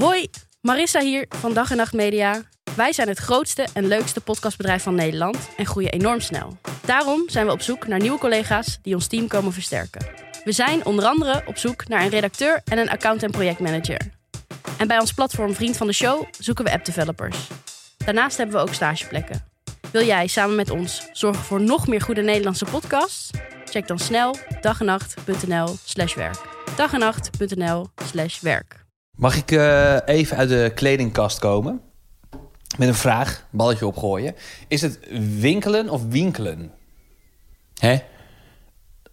Hoi, Marissa hier van Dag en Nacht Media. Wij zijn het grootste en leukste podcastbedrijf van Nederland en groeien enorm snel. Daarom zijn we op zoek naar nieuwe collega's die ons team komen versterken. We zijn onder andere op zoek naar een redacteur en een account- en projectmanager. En bij ons platform Vriend van de Show zoeken we app-developers. Daarnaast hebben we ook stageplekken. Wil jij samen met ons zorgen voor nog meer goede Nederlandse podcasts? Check dan snel dagenacht.nl slash werk. dagenacht.nl slash werk. Mag ik eh, even uit de kledingkast komen? Met een vraag, balletje opgooien. Is het winkelen of winkelen? Hè?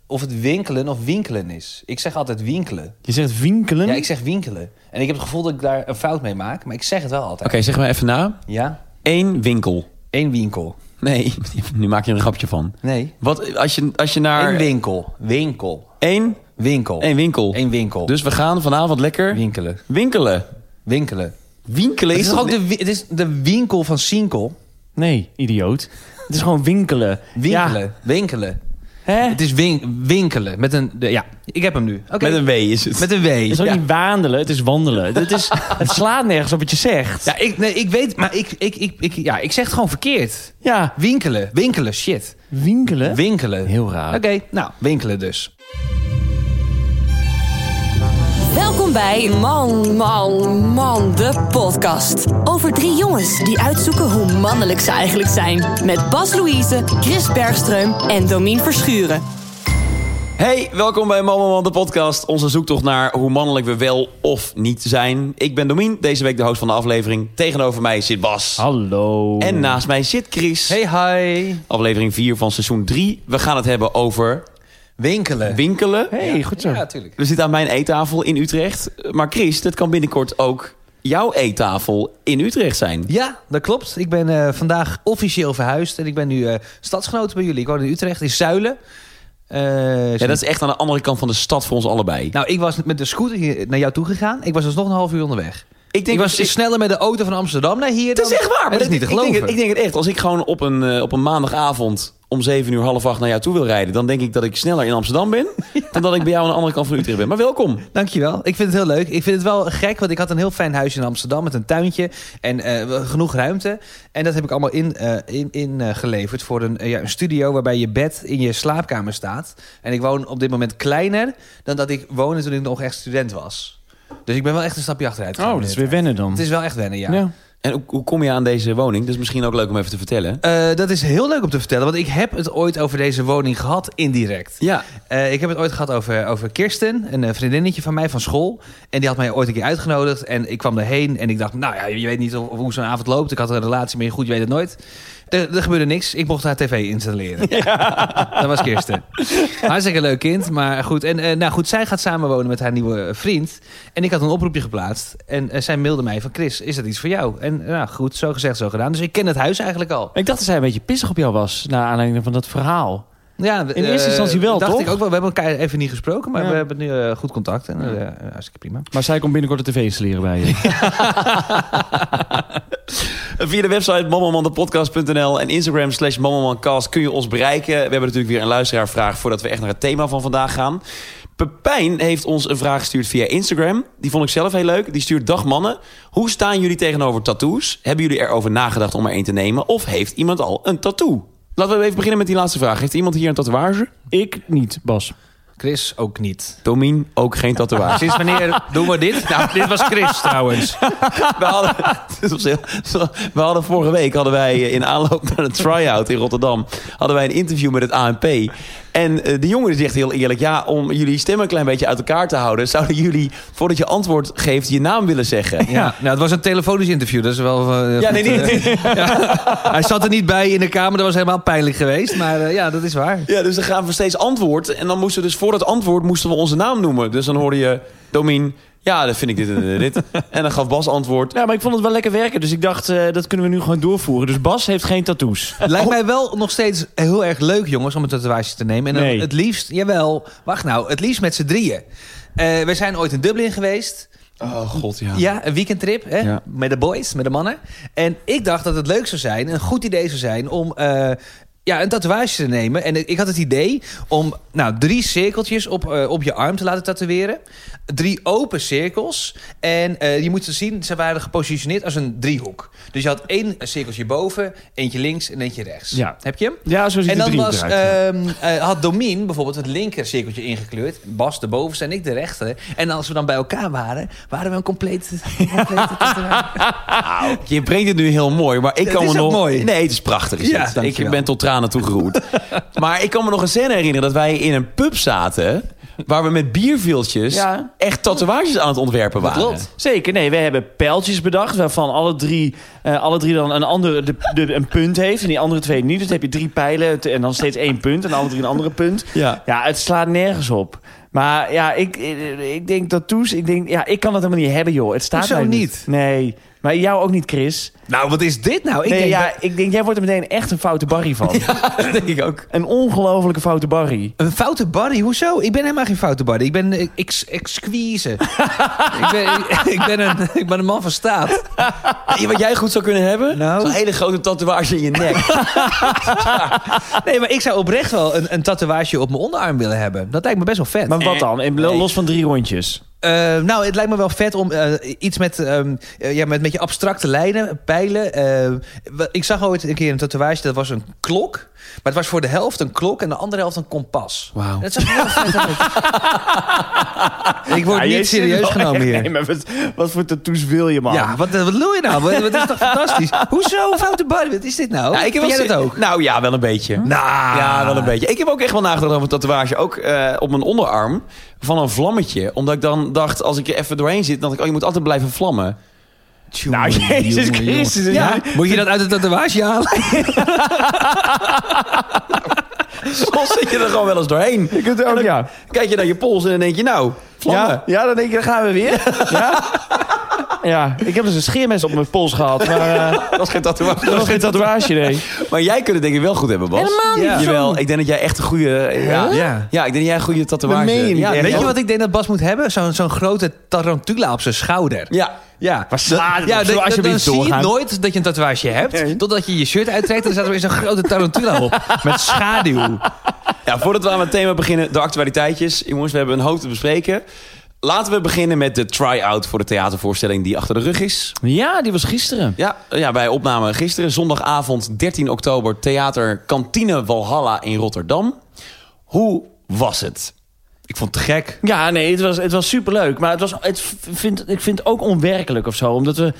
Of het winkelen of winkelen is? Ik zeg altijd winkelen. Je zegt winkelen? Ja, ik zeg winkelen. En ik heb het gevoel dat ik daar een fout mee maak, maar ik zeg het wel altijd. Oké, zeg maar even na. Ja? Eén winkel. Eén winkel. Nee, nu maak je een grapje van. Nee. Wat als je, als je naar... Eén winkel. Winkel. Eén, Winkel. één winkel. Eén winkel. Dus we gaan vanavond lekker winkelen. winkelen. Winkelen. Winkelen Het is, toch ook de, het is de winkel van Sinkel. Nee, idioot. Het is gewoon winkelen. Winkelen. Ja. Winkelen. Hè? Het is win- winkelen. Met een... de- ja, ik heb hem nu. Oké. Met een W is het. Met een W. Het is ook ja. niet wandelen, het is wandelen. Het, is, het slaat nergens op wat je zegt. Ja, ik, nee, ik weet, maar ik, ik, ik, ik, ja, ik zeg het gewoon verkeerd. Ja, Winkelen, winkelen, shit. winkelen. Winkelen. Heel raar. Oké, nou, winkelen dus. Welkom bij Man, Man, Man, de podcast. Over drie jongens die uitzoeken hoe mannelijk ze eigenlijk zijn. Met Bas Louise, Chris Bergström en Domien Verschuren. Hey, welkom bij Mama Man, de podcast. Onze zoektocht naar hoe mannelijk we wel of niet zijn. Ik ben Domien, deze week de host van de aflevering. Tegenover mij zit Bas. Hallo. En naast mij zit Chris. Hey, hi. Aflevering 4 van seizoen 3. We gaan het hebben over Winkelen. winkelen. Hey, goed zo. Ja, tuurlijk. We zitten aan mijn eettafel in Utrecht. Maar Chris, dat kan binnenkort ook jouw eettafel in Utrecht zijn. Ja, dat klopt. Ik ben eh, vandaag officieel verhuisd en ik ben nu eh, stadsgenoot bij jullie. Ik woon in Utrecht, in Zuilen. Eh, Ja, dat is echt aan de andere kant van de stad voor ons allebei. Nou, ik was met de scooter hier naar jou toe gegaan. Ik was dus nog een half uur onderweg. Ik Ik was sneller met de auto van Amsterdam naar hier. Het is echt waar. Dat is niet te ik denk, geloven. ik denk het echt. Als ik gewoon op een, eh, op een maandagavond om 7 uur half acht naar jou toe wil rijden... dan denk ik dat ik sneller in Amsterdam ben... dan dat ik bij jou aan de andere kant van Utrecht ben. Maar welkom. Dankjewel. Ik vind het heel leuk. Ik vind het wel gek, want ik had een heel fijn huisje in Amsterdam met een tuintje en eh, genoeg ruimte. En dat heb ik allemaal in, eh, in, in geleverd voor een, ja, een studio waarbij je bed in je slaapkamer staat. En ik woon op dit moment kleiner dan dat ik woonde toen ik nog echt student was. Dus ik ben wel echt een stapje achteruit gegaan. Oh, dat is weer wennen dan. Het is wel echt wennen, ja. ja. En hoe, hoe kom je aan deze woning? Dat is misschien ook leuk om even te vertellen. Eh, dat is heel leuk om te vertellen, want ik heb het ooit over deze woning gehad, indirect. Ja. Eh, ik heb het ooit gehad over, over Kirsten, een eh, vriendinnetje van mij van school. En die had mij ooit een keer uitgenodigd. En ik kwam erheen en ik dacht, nou ja, je weet niet of, of hoe zo'n avond loopt. Ik had een relatie mee, goed, je weet het nooit. Er, er gebeurde niks. Ik mocht haar tv installeren. dat was Kirsten. Hartstikke leuk kind, maar goed. En eh, nou goed, zij gaat samenwonen met haar nieuwe eh, vriend. En ik had een oproepje geplaatst. En eh, zij mailde mij van, Chris, is dat iets voor jou? En nou goed, zo gezegd, zo gedaan. Dus ik ken het huis eigenlijk al. Ik dacht dat zij een beetje pissig op jou was, naar aanleiding van dat verhaal. Ja, In eerste instantie wel, dacht toch? ik ook wel. We hebben elkaar even niet gesproken, maar Ja. we hebben nu eh, goed contact. En eh, hartstikke prima. Maar zij komt binnenkort de tv installeren bij je. Via de website mammamandepodcast.nl en Instagram slash mammamancast kun je ons bereiken. We hebben natuurlijk weer een luisteraarvraag voordat we echt naar het thema van vandaag gaan. Pepijn heeft ons een vraag gestuurd via Instagram. Die vond ik zelf heel leuk. Die stuurt: Dag mannen, hoe staan jullie tegenover tattoos? Hebben jullie erover nagedacht om er een te nemen? Of heeft iemand al een tattoo? Laten we even beginnen met die laatste vraag. Heeft iemand hier een tatoeage? ik niet, Bas. Chris ook niet. Domien, ook geen tatoeage. Sinds wanneer doen we dit? Nou, dit was Chris trouwens. hadden, we hadden vorige week hadden wij eh, in aanloop naar de try-out in Rotterdam... hadden wij een interview met het ANP. En eh, de jongen die zegt heel eerlijk... ja, om jullie stem een klein beetje uit elkaar te houden... zouden jullie, voordat je antwoord geeft, je naam willen zeggen. Ja, nou, het was een telefonisch interview. Dat is wel. eh, Ja, goed, nee, eh, nee. Hij zat er niet bij in de kamer. Dat was helemaal pijnlijk geweest. Maar ja, dat is waar. Ja, dus dan gaan we steeds antwoord. En dan moesten we dus voor dat antwoord moesten we onze naam noemen. Dus dan hoorde je Domien... Ja, dan vind ik dit en dit. En dan gaf Bas antwoord. Ja, maar ik vond het wel lekker werken, dus ik dacht, eh, dat kunnen we nu gewoon doorvoeren. Dus Bas heeft geen tattoos. Lijkt mij wel nog steeds heel erg leuk, jongens, om een tatoeage te nemen. En dan het liefst, jawel, wacht nou, het liefst met z'n drieën. Eh, we zijn ooit in Dublin geweest. Oh god, ja. Ja, een weekendtrip hè? Ja. met de boys, met de mannen. En ik dacht dat het leuk zou zijn, een goed idee zou zijn om... eh, ja, een tatoeage te nemen. En ik had het idee om nou, drie cirkeltjes op, eh, op je arm te laten tatoeëren. Drie open cirkels. En eh, je moet ze zien, ze waren gepositioneerd als een driehoek. Dus je had één cirkeltje boven, eentje links en eentje rechts. Ja. Heb je hem? Ja, zo ziet En dan was, eruit. ja. ehm, eh, had Domien bijvoorbeeld het linker cirkeltje ingekleurd. Bas de bovenste en ik de rechter. En als we dan bij elkaar waren, waren we een complete tatoeage. Je brengt het nu heel mooi, maar ik Het kan is me nog... mooi. Nee, het is prachtig. Is Ja, ik ben tot tranen toegeroerd. maar ik kan me nog een scène herinneren dat wij in een pub zaten... waar we met bierviltjes Ja. echt tatoeages aan het ontwerpen waren. klopt. Zeker, nee, we hebben pijltjes bedacht... waarvan alle drie, eh, alle drie dan een, andere, de, de, een punt heeft... en die andere twee niet. Dus dan heb je drie pijlen en dan steeds één punt... en alle drie een andere punt. Ja. Ja, het slaat nergens op. Maar ja, ik, ik, ik denk tattoos... Ik, denk, ja, ik kan dat helemaal niet hebben, joh. Het staat Hoezo mij niet? Nee, maar jou ook niet, Chris. Nou, wat is dit nou? Ik nee, denk ja, dat- ik denk, jij wordt er meteen echt een foute Barry van. dat denk ik ook. Een ongelofelijke foute Barry. Een foute Barry? Hoezo? Ik ben helemaal geen foute Barry. Ik ben ex exquise. ik, ben, ik, ik ben een, ik ben een man van staat. Wat jij goed zou kunnen hebben? Nou? Zo'n hele grote tatoeage in je nek. Nee, maar ik zou oprecht wel een, een tatoeage op mijn onderarm willen hebben. Dat lijkt me best wel vet. Maar wat dan? Los van drie rondjes. Eh, nou, het lijkt me wel vet om eh, iets met, eh, ja, met, met je abstracte lijnen, pijlen. ik zag ooit een keer een tatoeage, dat was een klok. Maar het was voor de helft een klok en de andere helft een kompas. Wauw. Dat zag er heel vet ik word Ja, niet serieus wel genomen echt- hier. Nee, maar wat, wat voor tattoos wil je, man? Ja, wat, wat doe je nou? Wat, wat is toch fantastisch? Hoezo foute Barry? Wat is dit nou? Ja, ik heb Vind wel jij dat zin- ook? Nou ja, wel een beetje. Nou, Ja, wel een beetje. Ik heb ook echt wel nagedacht over een tatoeage. Ook eh, op mijn onderarm. Van een vlammetje. Omdat ik dan dacht, als ik er even doorheen zit... dan dacht ik, oh, je moet altijd blijven vlammen. Nou, Jezus Christus. Ja, moet je dat uit de tatoeage halen? Soms zit je er gewoon wel eens doorheen. Ik het ook, ja. Kijk je naar je pols en dan denk je, nou, vlammen. Ja, ja, dan denk je, dan gaan we weer. Ja? Ja, ik heb dus een scheermes op mijn pols gehad. Maar eh, Dat was geen tatoeage. dat was geen tatoeage, nee. Maar jij kunt het denk ik wel goed hebben, Bas. Helemaal niet Ja. zo. Jawel, ik denk dat jij echt een goede... Ja, Ja. ja. ik denk dat jij een goede tatoeage... Meen je niet ja, echt. Weet je wat ik denk dat Bas moet hebben? Zo'n zo'n grote tarantula op zijn schouder. Ja. Ja, Maar sla ja, dan- alsjeblieft dan zie je nooit dat je een tatoeage hebt. Totdat je je shirt uittrekt en dan staat er weer zo'n grote tarantula op. Met schaduw. ja, voordat we aan het thema beginnen, de actualiteitjes. Jongens, we hebben een hoop te bespreken. Laten we beginnen met de try-out voor de theatervoorstelling die achter de rug is. Ja, die was gisteren. Ja, ja, wij opnamen gisteren, zondagavond 13 oktober, theater Kantine Walhalla in Rotterdam. Hoe was het? Ik vond het te gek. Ja, nee, het was, het was superleuk. Maar het was, het vind, ik vind het ook onwerkelijk of zo. Omdat we...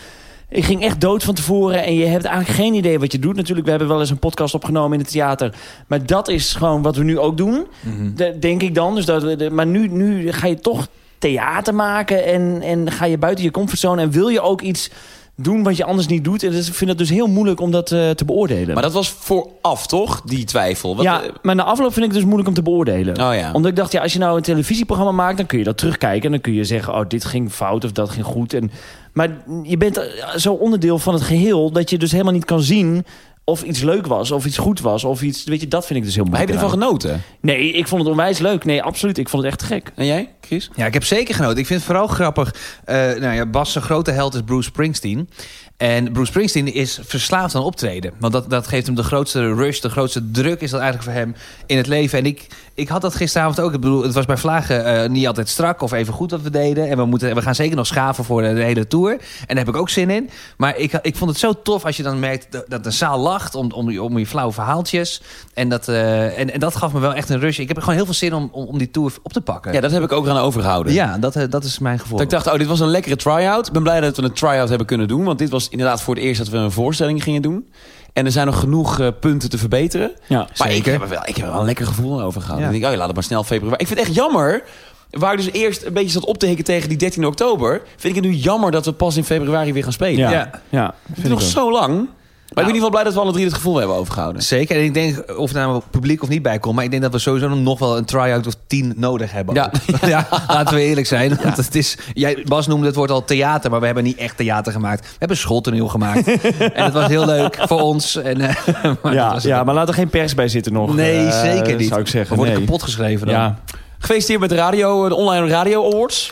Ik ging echt dood van tevoren en je hebt eigenlijk geen idee wat je doet. Natuurlijk, we hebben wel eens een podcast opgenomen in het theater. Maar dat is gewoon wat we nu ook doen, de- denk ik dan. Dus dat, de- maar nu, nu ga je toch theater maken en, en ga je buiten je comfortzone... en wil je ook iets doen wat je anders niet doet. En dus ik vind het dus heel moeilijk om dat eh, te beoordelen. Maar dat was vooraf, toch? Die twijfel. Wat, ja, eh, maar na afloop vind ik het dus moeilijk om te beoordelen. Oh ja. Omdat ik dacht, ja, als je nou een televisieprogramma maakt... dan kun je dat terugkijken en dan kun je zeggen... oh, dit ging fout of dat ging goed. En, maar je bent eh, zo onderdeel van het geheel... dat je dus helemaal niet kan zien of iets leuk was... of iets goed was, of iets... Weet je, dat vind ik dus heel maar heb je ervan genoten? Nee, ik vond het onwijs leuk. Nee, absoluut. Ik vond het echt gek. En jij, Chris? Ja, ik heb zeker genoten. Ik vind het vooral grappig. eh nou ja, Bas' zijn grote held is Bruce Springsteen. En Bruce Springsteen is verslaafd aan optreden. Want dat, dat geeft hem de grootste rush, de grootste druk is dat eigenlijk voor hem in het leven. En ik, ik had dat gisteravond ook. Ik bedoel, het was bij Vlagen eh, niet altijd strak of even goed wat we deden. En we, moeten, we gaan zeker nog schaven voor de, de hele tour. En daar heb ik ook zin in. Maar ik, ik vond het zo tof als je dan merkt dat, dat de zaal lacht om, om, om je flauwe verhaaltjes. En dat, eh, en, en dat gaf me wel echt een rush. Ik heb gewoon heel veel zin om, om, om die tour op te pakken. Ja, dat heb ik ook aan overgehouden. Ja, dat, eh, dat is mijn gevoel. Dat ik dacht, oh, dit was een lekkere try-out. Ik ben blij dat we een try-out hebben kunnen doen. Want dit was inderdaad voor het eerst dat we een voorstelling gingen doen. En er zijn nog genoeg eh, punten te verbeteren. Ja, Maar ik heb, er wel, ik heb er wel een lekker gevoel over gehad. Ja. Ik denk, oh, je laat het maar snel februari. Ik vind het echt jammer. Waar ik dus eerst een beetje zat op te hikken tegen die 13 oktober... vind ik het nu jammer dat we pas in februari weer gaan spelen. Ja, Ja. ja. Het is nog zo lang. Maar ik ben in ieder geval blij dat we alle drie het gevoel hebben overgehouden. Zeker. En ik denk, of er nou publiek of niet bij komt... maar ik denk dat we sowieso nog wel een try-out of tien nodig hebben. Ja. ja, laten we eerlijk zijn. Want het is, jij, Bas noemde het woord al theater... maar we hebben niet echt theater gemaakt. We hebben schooltoneel gemaakt. en het was heel leuk voor ons. En, eh, maar dat Ja, ja, maar laat er geen pers bij zitten nog. Nee, eh, zeker niet. Zou ik We zeggen. worden nee. kapot geschreven dan. Ja. Gefeliciteerd met de radio, de online radio awards.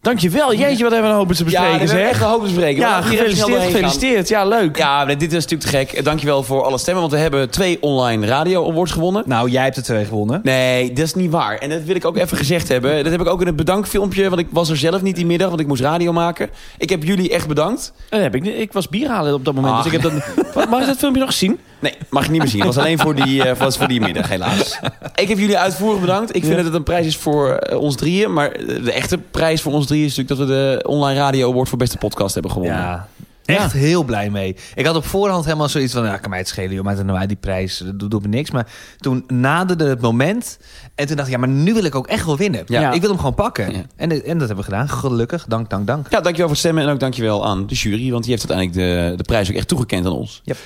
Dankjewel. Jeetje, wat hebben we een hoop te Ja, bespreken, zeg. echt een hoop te bespreken. Ja, gefeliciteerd, gefeliciteerd. Ja, leuk. Ja, dit is natuurlijk te gek. Dankjewel voor alle stemmen, want we hebben twee online radio awards gewonnen. Nou, jij hebt er twee gewonnen. Nee, dat is niet waar. En dat wil ik ook even gezegd hebben. Dat heb ik ook in het bedankfilmpje, want ik was er zelf niet die middag, want ik moest radio maken. Ik heb jullie echt bedankt. Dat heb ik, niet. ik was bier halen op dat moment. Ach. Dus ik heb dat, Wat, mag ik dat filmpje nog zien? Nee, mag je niet meer zien. Het was alleen voor die, eh, was voor die middag, helaas. Ik heb jullie uitvoerig bedankt. Ik vind Ja. dat het een prijs is voor eh, ons drieën. Maar de echte prijs voor ons drieën is natuurlijk dat we de Online Radio Award voor beste podcast hebben gewonnen. Ja. Echt heel blij mee. Ik had op voorhand helemaal zoiets van... Ja, kan mij het schelen, joh. Maar nou, die prijs doet, doet me niks. Maar toen naderde het moment. En toen dacht ik, ja, maar nu wil ik ook echt wel winnen. Ja. Ik wil hem gewoon pakken. Ja. En, en dat hebben we gedaan. Gelukkig. Dank, dank, dank. Ja, dankjewel voor het stemmen en ook dankjewel aan de jury. Want die heeft uiteindelijk de, de prijs ook echt toegekend aan ons. Yep.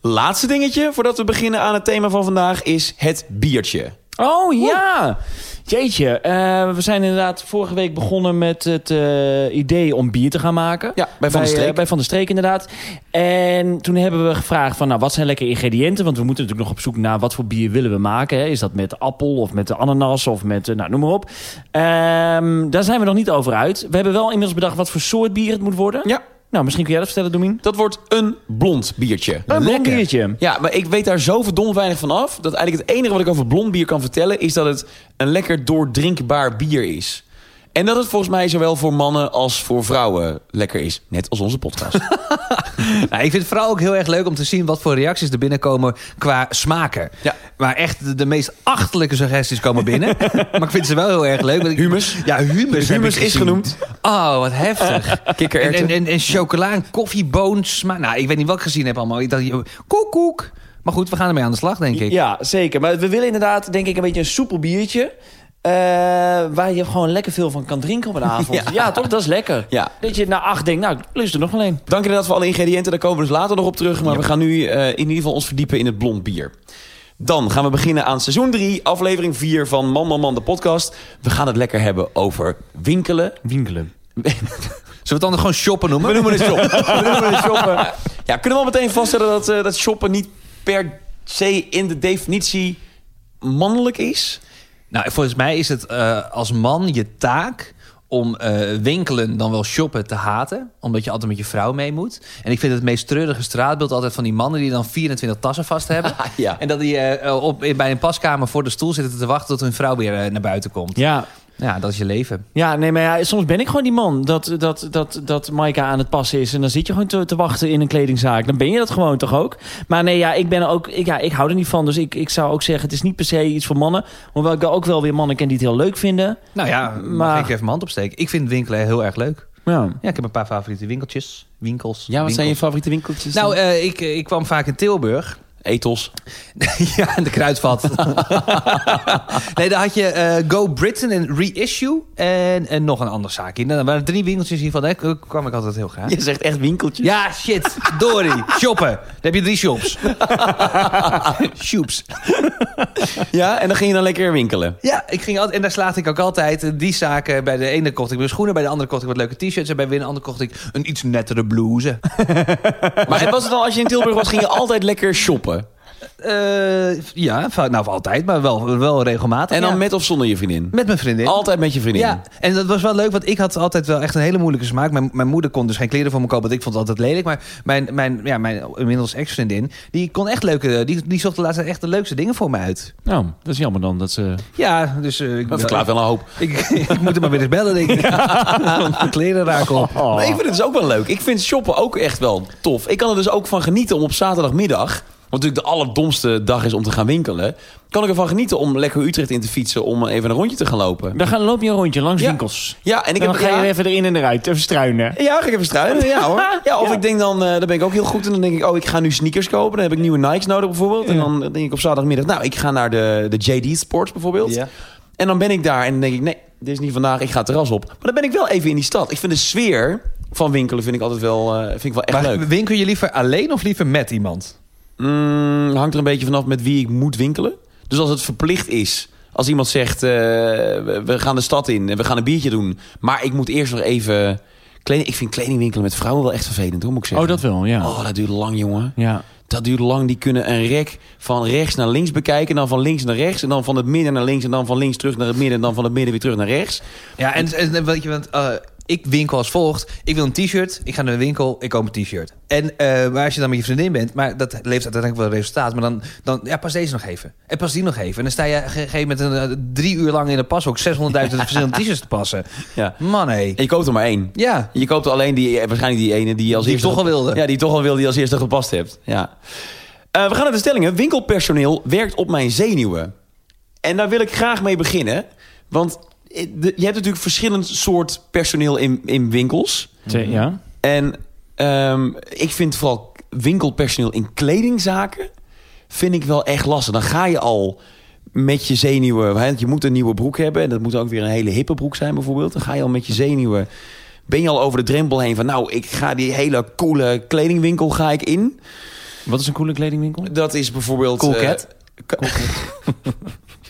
Laatste dingetje voordat we beginnen aan het thema van vandaag is het biertje. Oh ja! Jeetje, eh, we zijn inderdaad vorige week begonnen met het eh, idee om bier te gaan maken. Ja, bij Van der eh, Streek. bij Van der Streek inderdaad. En toen hebben we gevraagd van, nou, wat zijn lekkere ingrediënten? Want we moeten natuurlijk nog op zoek naar wat voor bier willen we maken. Hè? Is dat met appel of met de ananas of met, nou, noem maar op. Ehm, daar zijn we nog niet over uit. We hebben wel inmiddels bedacht wat voor soort bier het moet worden. Ja, Nou, misschien kun jij dat vertellen, Domien? dat wordt een blond biertje. Een blond Lekker. biertje. Ja, maar ik weet daar zo verdomd weinig van af... dat eigenlijk het enige wat ik over blond bier kan vertellen... is dat het een lekker doordrinkbaar bier is. En dat het volgens mij zowel voor mannen als voor vrouwen lekker is. Net als onze podcast. Nou, ik vind het vooral ook heel erg leuk om te zien wat voor reacties er binnenkomen qua smaken. Ja. Maar echt de, de meest achterlijke suggesties komen binnen. maar ik vind ze wel heel erg leuk. ik- Humus. Ja, humus. Humus is genoemd. Oh, wat heftig. En, Kikkererwten. en, en, en chocola en koffieboons. Maar, nou, ik weet niet wat ik gezien heb allemaal. Ik dacht, koek. Maar goed, we gaan ermee aan de slag, denk ik. Ja, zeker. Maar we willen inderdaad, denk ik, een beetje een soepel biertje. Eh, waar je gewoon lekker veel van kan drinken op een avond. Ja. Ja, toch? Dat is lekker. Ja. Dat je na acht denkt, nou, lust er nog wel een. Dank inderdaad voor alle ingrediënten. Daar komen we dus later nog op terug. Maar we gaan nu eh, in ieder geval ons verdiepen in het blond bier. Dan gaan we beginnen aan seizoen 3, aflevering 4 van Man Man Man, de podcast. We gaan het lekker hebben over winkelen. Winkelen. Zullen we het dan gewoon shoppen noemen? We noemen het shoppen. We noemen het shoppen. Ja, kunnen we al meteen vaststellen dat, eh, dat shoppen niet per se in de definitie mannelijk is? Nou, volgens mij is het eh, als man je taak om eh, winkelen dan wel shoppen te haten. Omdat je altijd met je vrouw mee moet. En ik vind het meest treurige straatbeeld altijd van die mannen... die dan 24 tassen vast hebben. Ja. En dat die eh, op, bij een paskamer voor de stoel zitten te wachten... tot hun vrouw weer naar buiten komt. Ja. Ja, dat is je leven. Ja, nee, maar ja, soms ben ik gewoon die man dat, dat, dat, dat Maika aan het passen is. En dan zit je gewoon te, te wachten in een kledingzaak. Dan ben je dat gewoon toch ook? Maar nee, ja, ik ben ook, ik, ja, ik hou er niet van. Dus ik, ik zou ook zeggen, het is niet per se iets voor mannen. Hoewel ik ook wel weer mannen ken die het heel leuk vinden. Nou ja, mag Maar- ik even mijn hand opsteken? Ik vind winkelen heel erg leuk. Ja. Ja, ik heb een paar favoriete winkeltjes. Winkels. Ja, wat zijn je favoriete winkeltjes? Nou, eh, ik, ik kwam vaak in Tilburg. Ethos. ja, en de kruidvat. nee, daar had je eh, Go Britain en Reissue. En, en nog een ander zaakje. Nou, er waren drie winkeltjes hiervan. Daar kwam ik altijd heel graag. Je zegt echt winkeltjes? Ja, shit. Dory. Shoppen. Dan heb je drie shops. Shoeps. Ja, en dan ging je dan lekker winkelen. Ja, ik ging altijd, en daar slaagde ik ook altijd. eh, Die zaken, bij de ene kocht ik mijn schoenen. Bij de andere kocht ik wat leuke t-shirts. En bij weer een andere kocht ik een iets nettere blouse. Maar was het dan, als je in Tilburg was, ging je altijd lekker shoppen? Eh, ja, nou altijd, maar wel, wel regelmatig. En dan ja. met of zonder je vriendin? met mijn vriendin. Altijd met je vriendin? Ja, en dat was wel leuk, want ik had altijd wel echt een hele moeilijke smaak. Mijn, mijn moeder kon dus geen kleren voor me kopen, want ik vond het altijd lelijk. Maar mijn, mijn, ja, mijn inmiddels ex-vriendin, die kon echt leuke... Die, die zocht de laatste echt de leukste dingen voor me uit. Nou, dat is jammer dan dat ze... Ja, dus... eh, ik, Dat verklaart wel een hoop. Ik, ik moet hem maar weer eens bellen, denk ik. Mijn kleren raken op. Maar ik vind het dus ook wel leuk. Ik vind shoppen ook echt wel tof. Ik kan er dus ook van genieten om op zaterdagmiddag... wat natuurlijk de allerdomste dag is om te gaan winkelen... kan ik ervan genieten om lekker Utrecht in te fietsen... om even een rondje te gaan lopen. Dan gaan, loop je een rondje langs Ja. winkels. Ja, en ik En heb... dan ga je ja, er even erin en eruit, even struinen. Ja, ga ik even struinen. Ja hoor. Ja, of ik denk dan, eh daar ben ik ook heel goed in. Dan denk ik, oh, ik ga nu sneakers kopen. Dan heb ik nieuwe Nikes nodig bijvoorbeeld. En dan denk ik op zaterdagmiddag, nou, ik ga naar de, de JD Sports bijvoorbeeld. Ja. En dan ben ik daar en dan denk ik, nee, dit is niet vandaag, ik ga het terras op. Maar dan ben ik wel even in die stad. Ik vind de sfeer van winkelen vind ik altijd wel, eh, vind ik wel echt Maar leuk. winkel je liever alleen of liever met iemand? Mm, hangt er een beetje vanaf met wie ik moet winkelen. Dus als het verplicht is, als iemand zegt, eh, we gaan de stad in en we gaan een biertje doen. Maar ik moet eerst nog even... Kleding, ik vind kledingwinkelen met vrouwen wel echt vervelend, hoor, moet ik zeggen. Oh, dat wel, ja. Oh, dat duurt lang, jongen. Ja. Dat duurt lang. Die kunnen een rek van rechts naar links bekijken. En dan van links naar rechts. En dan van het midden naar links. En dan van links terug naar het midden. En dan van het midden weer terug naar rechts. Ja, en, en weet je, want eh, Ik winkel als volgt. Ik wil een t-shirt. Ik ga naar de winkel. Ik koop een t-shirt. En eh, maar als je dan met je vriendin bent, maar dat levert uiteindelijk wel resultaat. Maar dan, dan ja, pas deze nog even. En pas die nog even. En dan sta je ge- gegeven met een eh, drie uur lang in de pas ook 600.000 verschillende t-shirts te passen. Ja. Man, hé. En je koopt er maar één. Ja. Je koopt alleen die, eh, waarschijnlijk die ene die je als Die eerste... toch al wilde. Ja, die toch al wilde, die als eerste gepast hebt. Ja. We gaan naar de stellingen. Winkelpersoneel werkt op mijn zenuwen. En daar wil ik graag mee beginnen. Want je hebt natuurlijk verschillend soort personeel in, in winkels. Ja. En ehm, ik vind vooral winkelpersoneel in kledingzaken... vind ik wel echt lastig. Dan ga je al met je zenuwen... hè, Je moet een nieuwe broek hebben. En dat moet ook weer een hele hippe broek zijn bijvoorbeeld. Dan ga je al met je zenuwen... Ben je al over de drempel heen van... nou, ik ga die hele coole kledingwinkel ga ik in. Wat is een coole kledingwinkel? Dat is bijvoorbeeld... Cool eh, Cat?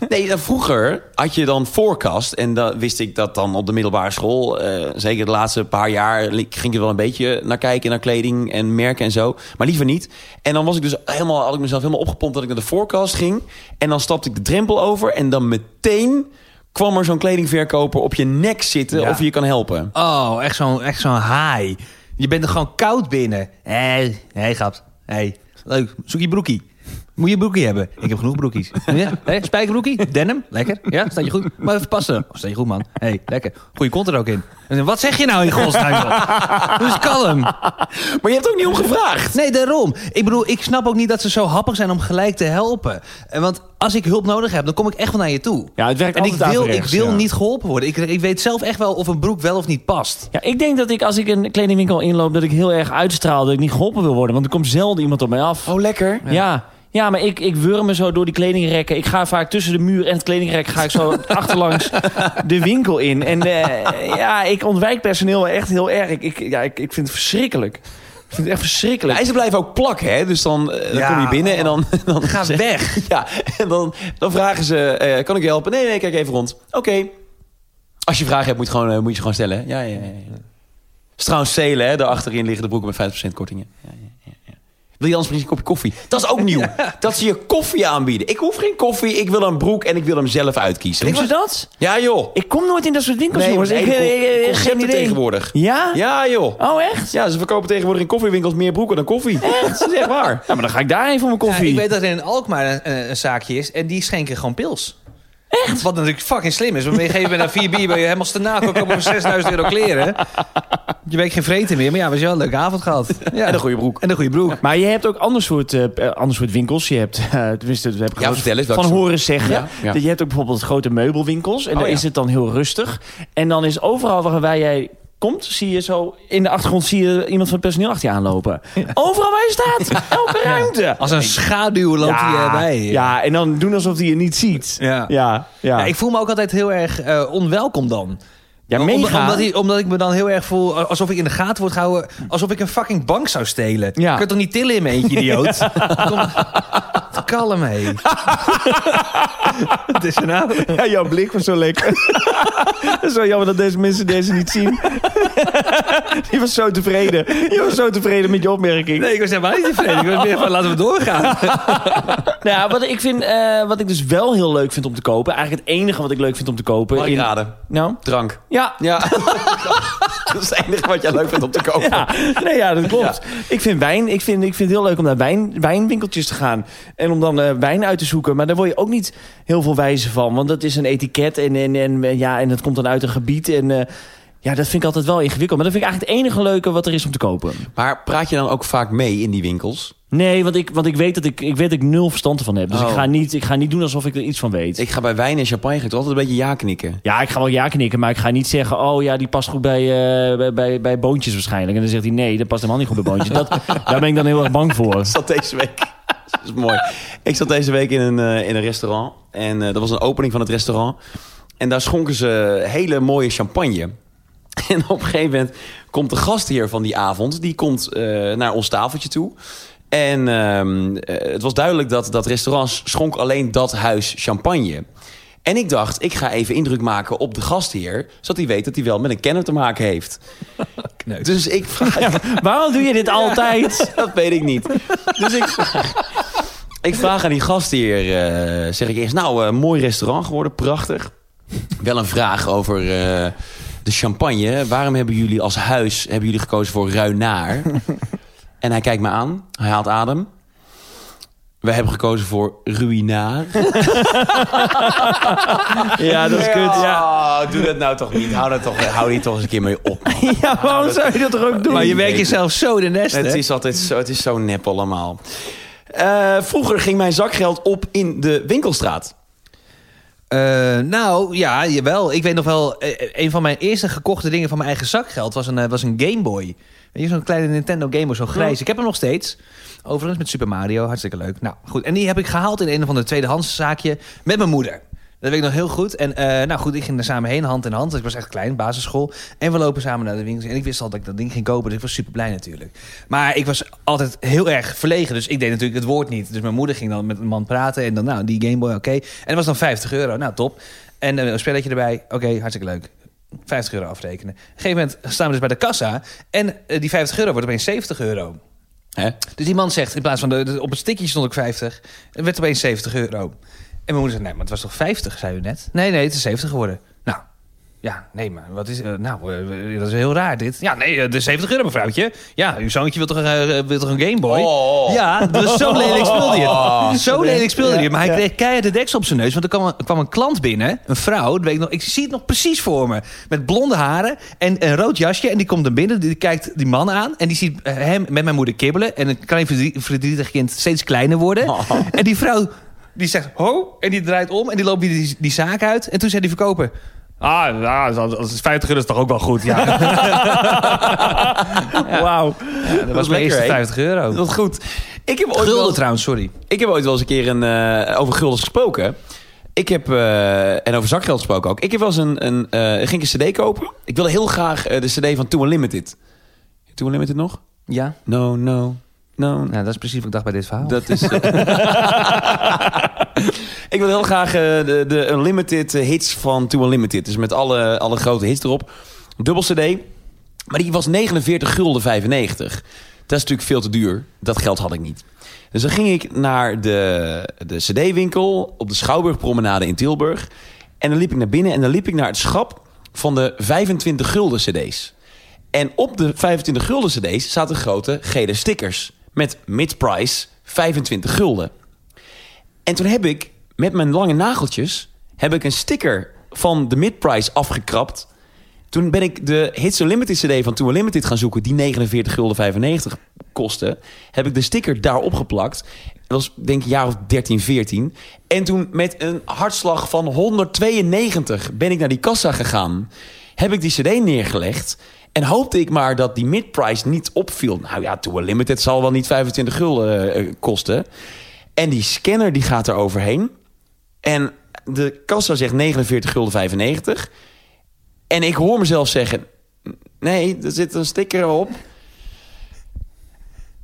Nee, dan vroeger had je dan voorkast. En dan wist ik dat dan op de middelbare school... eh, zeker de laatste paar jaar... ging ik er wel een beetje naar kijken... naar kleding en merken en zo. Maar liever niet. En dan was ik dus helemaal... had ik mezelf helemaal opgepompt dat ik naar de voorkast ging. En dan stapte ik de drempel over... en dan meteen kwam er zo'n kledingverkoper op je nek zitten... Ja. of je je kan helpen. Oh, echt zo'n echt zo'n haai. Je bent er gewoon koud binnen. Hé, hey, hey, grap. Hey, leuk. Zoek je broekie. Moet je een broekie hebben? Ik heb genoeg broekies. Ja? Hey, spijkerbroekie? Denim? Lekker. Ja, staat je goed? Maar even passen. Oh, staat je goed, man. hey, lekker. Goeie kont er ook in. En wat zeg je nou in godsnaam? Dus kalm. Maar je hebt ook niet om gevraagd. Nee, daarom. Ik bedoel, ik snap ook niet dat ze zo happig zijn om gelijk te helpen. En Want als ik hulp nodig heb, dan kom ik echt wel naar je toe. Ja, het werkt En ik wil, ik wil ja. niet geholpen worden. Ik, ik weet zelf echt wel of een broek wel of niet past. Ja, ik denk dat ik als ik een kledingwinkel inloop... dat ik heel erg uitstraal dat ik niet geholpen wil worden. Want er komt zelden iemand op mij af. Oh, lekker. Ja. ja. Maar ik, ik wurm me zo door die kledingrekken. Ik ga vaak tussen de muur en het kledingrek... ga ik zo achterlangs de winkel in. En eh, ja, ik ontwijk personeel echt heel erg. Ik, ik, ja, ik, ik vind het verschrikkelijk. Ik vind het echt verschrikkelijk. Ja, en ze blijven ook plakken, hè? Dus dan, eh, dan Ja. kom je binnen en dan... dan Ga zeg- weg. Ja, en dan, dan vragen ze, eh, kan ik je helpen? Nee, nee, kijk even rond. Oké. Als je vragen hebt, moet je, gewoon, moet je ze gewoon stellen. hè? Ja, ja, ja. ja. Het is trouwens Zelen, hè? Daar achterin liggen de broeken met 5% kortingen. Ja, ja, ja, ja. Wil je anders misschien een kopje koffie? Dat is ook nieuw. Dat ze je koffie aanbieden. Ik hoef geen koffie, ik wil een broek en ik wil hem zelf uitkiezen. Doen ze dat? Ja, joh. Ik kom nooit in dat soort winkels, jongens. maar Ik, ik, ik- con- geen idee. tegenwoordig. Ja? Ja, joh. Oh, echt? Ja, ze verkopen tegenwoordig in koffiewinkels meer broeken dan koffie. Echt? Dat is echt waar. Ja, maar dan ga ik daarheen voor mijn Ja, koffie. ik weet dat er in Alkmaar een, een, een zaakje is en die schenken gewoon pils. Echt? Wat natuurlijk fucking slim is. Want je geeft na vier bier ben je helemaal stenakel kopen voor 6000 euro kleren. Je weet geen vreten meer, maar ja, we hebben wel een leuke avond gehad. Ja. En een goede broek. En een goede broek. Maar je hebt ook ander soort, eh, eh, ander soort winkels. Je hebt, eh, tenminste, dat heb ik Ja, vertel eens, van soort? horen zeggen. Ja, ja. Dat je hebt ook bijvoorbeeld grote meubelwinkels. En Oh, daar ja. is het dan heel rustig. En dan is overal waar, waar jij komt, zie je zo in de achtergrond zie je iemand van het personeel achter je aanlopen. Overal waar je staat. Elke ruimte. Als een schaduw loopt hij erbij. Ja, en dan doen alsof hij je niet ziet. Ja. ja, ja. Ja, ik voel me ook altijd heel erg eh, onwelkom dan. Ja, mega. omdat, omdat ik me dan heel erg voel alsof ik in de gaten word gehouden. Alsof ik een fucking bank zou stelen. Ja. Ik kan toch niet tillen in mijn eentje, idioot? Kom, kalm, hé. Het is een avond. Ja, jouw blik was zo lekker. zo jammer dat deze mensen deze niet zien. Die was zo tevreden. Je was zo tevreden met je opmerking. Nee, ik was helemaal niet tevreden. Ik was meer van, laten we doorgaan. Nou ja, wat ik, vind, eh, wat ik dus wel heel leuk vind om te kopen... eigenlijk het enige wat ik leuk vind om te kopen... Mag in- raden? Nou? Drank. Ja. Ja. dat is het enige wat jij leuk vindt om te kopen. Ja, nee, ja, dat klopt. Ik vind wijn, ik vind, ik vind het heel leuk om naar wijn, wijnwinkeltjes te gaan. En om dan eh, wijn uit te zoeken. Maar daar word je ook niet heel veel wijzer van. Want dat is een etiket en, en, en, ja, en dat komt dan uit een gebied. En eh, ja, dat vind ik altijd wel ingewikkeld. Maar dat vind ik eigenlijk het enige leuke wat er is om te kopen. Maar praat je dan ook vaak mee in die winkels? Nee, want ik, want ik weet dat ik, ik, weet dat ik nul verstand ervan heb. Dus Oh. ik, ga niet, ik ga niet doen alsof ik er iets van weet. Ik ga bij wijn en champagne ga ik altijd een beetje ja knikken. Ja, ik ga wel ja knikken, maar ik ga niet zeggen... oh ja, die past goed bij, eh, bij, bij, bij boontjes waarschijnlijk. En dan zegt hij nee, dat past helemaal niet goed bij boontjes. Dat, daar ben ik dan heel erg bang voor. Ik zat deze week... Dat is mooi. Ik zat deze week in een, eh, in een restaurant. En eh, dat was een opening van het restaurant. En daar schonken ze hele mooie champagne. En op een gegeven moment komt de gastheer van die avond... die komt eh, naar ons tafeltje toe. En ehm, eh, het was duidelijk dat dat restaurant schonk alleen dat huis champagne. En ik dacht, ik ga even indruk maken op de gastheer... zodat hij weet dat hij wel met een kenner te maken heeft. Dus ik vraag... Waarom doe je dit altijd? Dat weet ik niet. Dus ik, ik vraag aan die gastheer, eh zeg ik eerst... Nou, eh, mooi restaurant geworden, prachtig. Wel een vraag over... de champagne. Waarom hebben jullie als huis hebben jullie gekozen voor Ruinaar? en hij kijkt me aan. Hij haalt adem. We hebben gekozen voor Ruinaar. Ja, dat is kut. Ja, Oh, doe dat nou toch niet. Hou, dat toch, hou die toch eens een keer mee op. ja waarom zou je dat toch ook doen? Maar je werkt jezelf zo de nest, Het hè? is altijd zo, het is zo nep allemaal. Eh, vroeger ging mijn zakgeld op in de winkelstraat. Eh, nou, ja, jawel. Ik weet nog wel, eh, een van mijn eerste gekochte dingen van mijn eigen zakgeld was een, eh, was een Game Boy. Weet je, zo'n kleine Nintendo Game Boy, zo grijs. Ik heb hem nog steeds. Overigens met Super Mario, hartstikke leuk. Nou, goed. En die heb ik gehaald in een of andere tweedehands zaakje met mijn moeder. Dat weet ik nog heel goed. En eh, nou goed, ik ging daar samen heen, hand in hand. Ik was echt klein, basisschool. En we lopen samen naar de winkel. En ik wist al dat ik dat ding ging kopen, dus ik was super blij natuurlijk. Maar ik was altijd heel erg verlegen, dus ik deed natuurlijk het woord niet. Dus mijn moeder ging dan met een man praten en dan, nou, die Game Boy, oké. En dat was dan 50 euro, nou top. En eh, een spelletje erbij, oké, hartstikke leuk. 50 euro afrekenen. Op een gegeven moment staan we dus bij de kassa. En eh, die 50 euro wordt opeens 70 euro. Hè? Dus die man zegt, in plaats van de, de- op het stikje stond ook 50, het werd opeens 70 euro. En mijn moeder zei, nee, maar het was toch 50, zei u net? Nee, nee, het is 70 geworden. Nou, ja, nee, maar wat is... eh, nou, eh, dat is heel raar dit. Ja, nee, eh, is 70 euro, mevrouwtje. Ja, uw zoontje wil toch, eh, wil toch een Game Boy? Oh. Ja, dus zo lelijk speelde Oh. hij het. Zo lelijk speelde hij het. Maar hij kreeg keihard de deksel op zijn neus. Want er kwam een, kwam een klant binnen, een vrouw. Dat weet ik, nog, ik zie het nog precies voor me. Met blonde haren en een rood jasje. En die komt er binnen, die kijkt die man aan. En die ziet eh, hem met mijn moeder kibbelen. En een klein verdrie- verdrietig kind steeds kleiner worden. En die vrouw, die zegt ho. En die draait om en die loopt die, die zaak uit. En toen zei die verkoper... Ah, ja, als het 50 euro is toch ook wel goed, ja. Wauw. dat was mijn lekker, eerste hè? 50 euro. Dat is goed. Ik heb ooit Gulden wel, trouwens, sorry. ik heb ooit wel eens een keer een, eh, over guldens gesproken. Ik heb, eh, en over zakgeld gesproken ook. Ik heb wel eens een, een eh, ging een cd kopen. Ik wilde heel graag eh, de cd van Too Unlimited. Too Unlimited nog? Ja, No, no, no. nou, dat is precies wat ik dacht bij dit verhaal. Dat is. ik wil heel graag eh, de, de Unlimited eh, hits van Too Unlimited. Dus met alle, alle grote hits erop. Dubbel CD. Maar die was 49 gulden 95. Dat is natuurlijk veel te duur. Dat geld had ik niet. Dus dan ging ik naar de, de CD-winkel op de Schouwburgpromenade in Tilburg. En dan liep ik naar binnen en dan liep ik naar het schap van de 25 gulden CD's. En op de 25 gulden CD's zaten grote gele stickers met mid-price 25 gulden. En toen heb ik met mijn lange nageltjes heb ik een sticker van de mid-price afgekrapt. Toen ben ik de Hits Unlimited CD van Too Unlimited gaan zoeken, die 49 gulden 95 kostte. Heb ik de sticker daarop geplakt. Dat was denk ik een jaar of 13, 14. En toen met een hartslag van 192 ben ik naar die kassa gegaan. Heb ik die CD neergelegd. En hoopte ik maar dat die mid-price niet opviel. Nou ja, Too Unlimited zal wel niet 25 gulden eh, kosten. En die scanner die gaat er overheen. En de kassa zegt 49 gulden 95. En ik hoor mezelf zeggen... Nee, er zit een sticker op.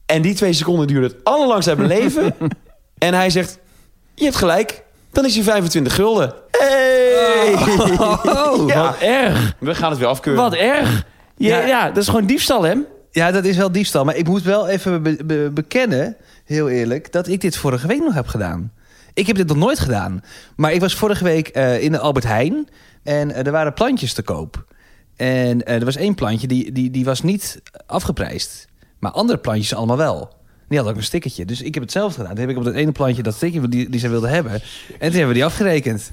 En die twee seconden duurde het allerlangst uit mijn leven. en hij zegt... Je hebt gelijk. Dan is je 25 gulden. Hey! Oh, Ja. Wat erg. We gaan het weer afkeuren. Wat erg. Ja, Ja. ja, dat is gewoon diefstal, hè? Ja, dat is wel diefstal. Maar ik moet wel even be- be- bekennen, heel eerlijk, dat ik dit vorige week nog heb gedaan. Ik heb dit nog nooit gedaan. Maar ik was vorige week eh, in de Albert Heijn en eh, er waren plantjes te koop. En eh, er was één plantje die, die, die was niet afgeprijsd. Maar andere plantjes allemaal wel. Die hadden ook een stickertje. Dus ik heb hetzelfde gedaan. Toen heb ik op dat ene plantje dat stickertje die, die ze wilden hebben. En toen hebben we die afgerekend.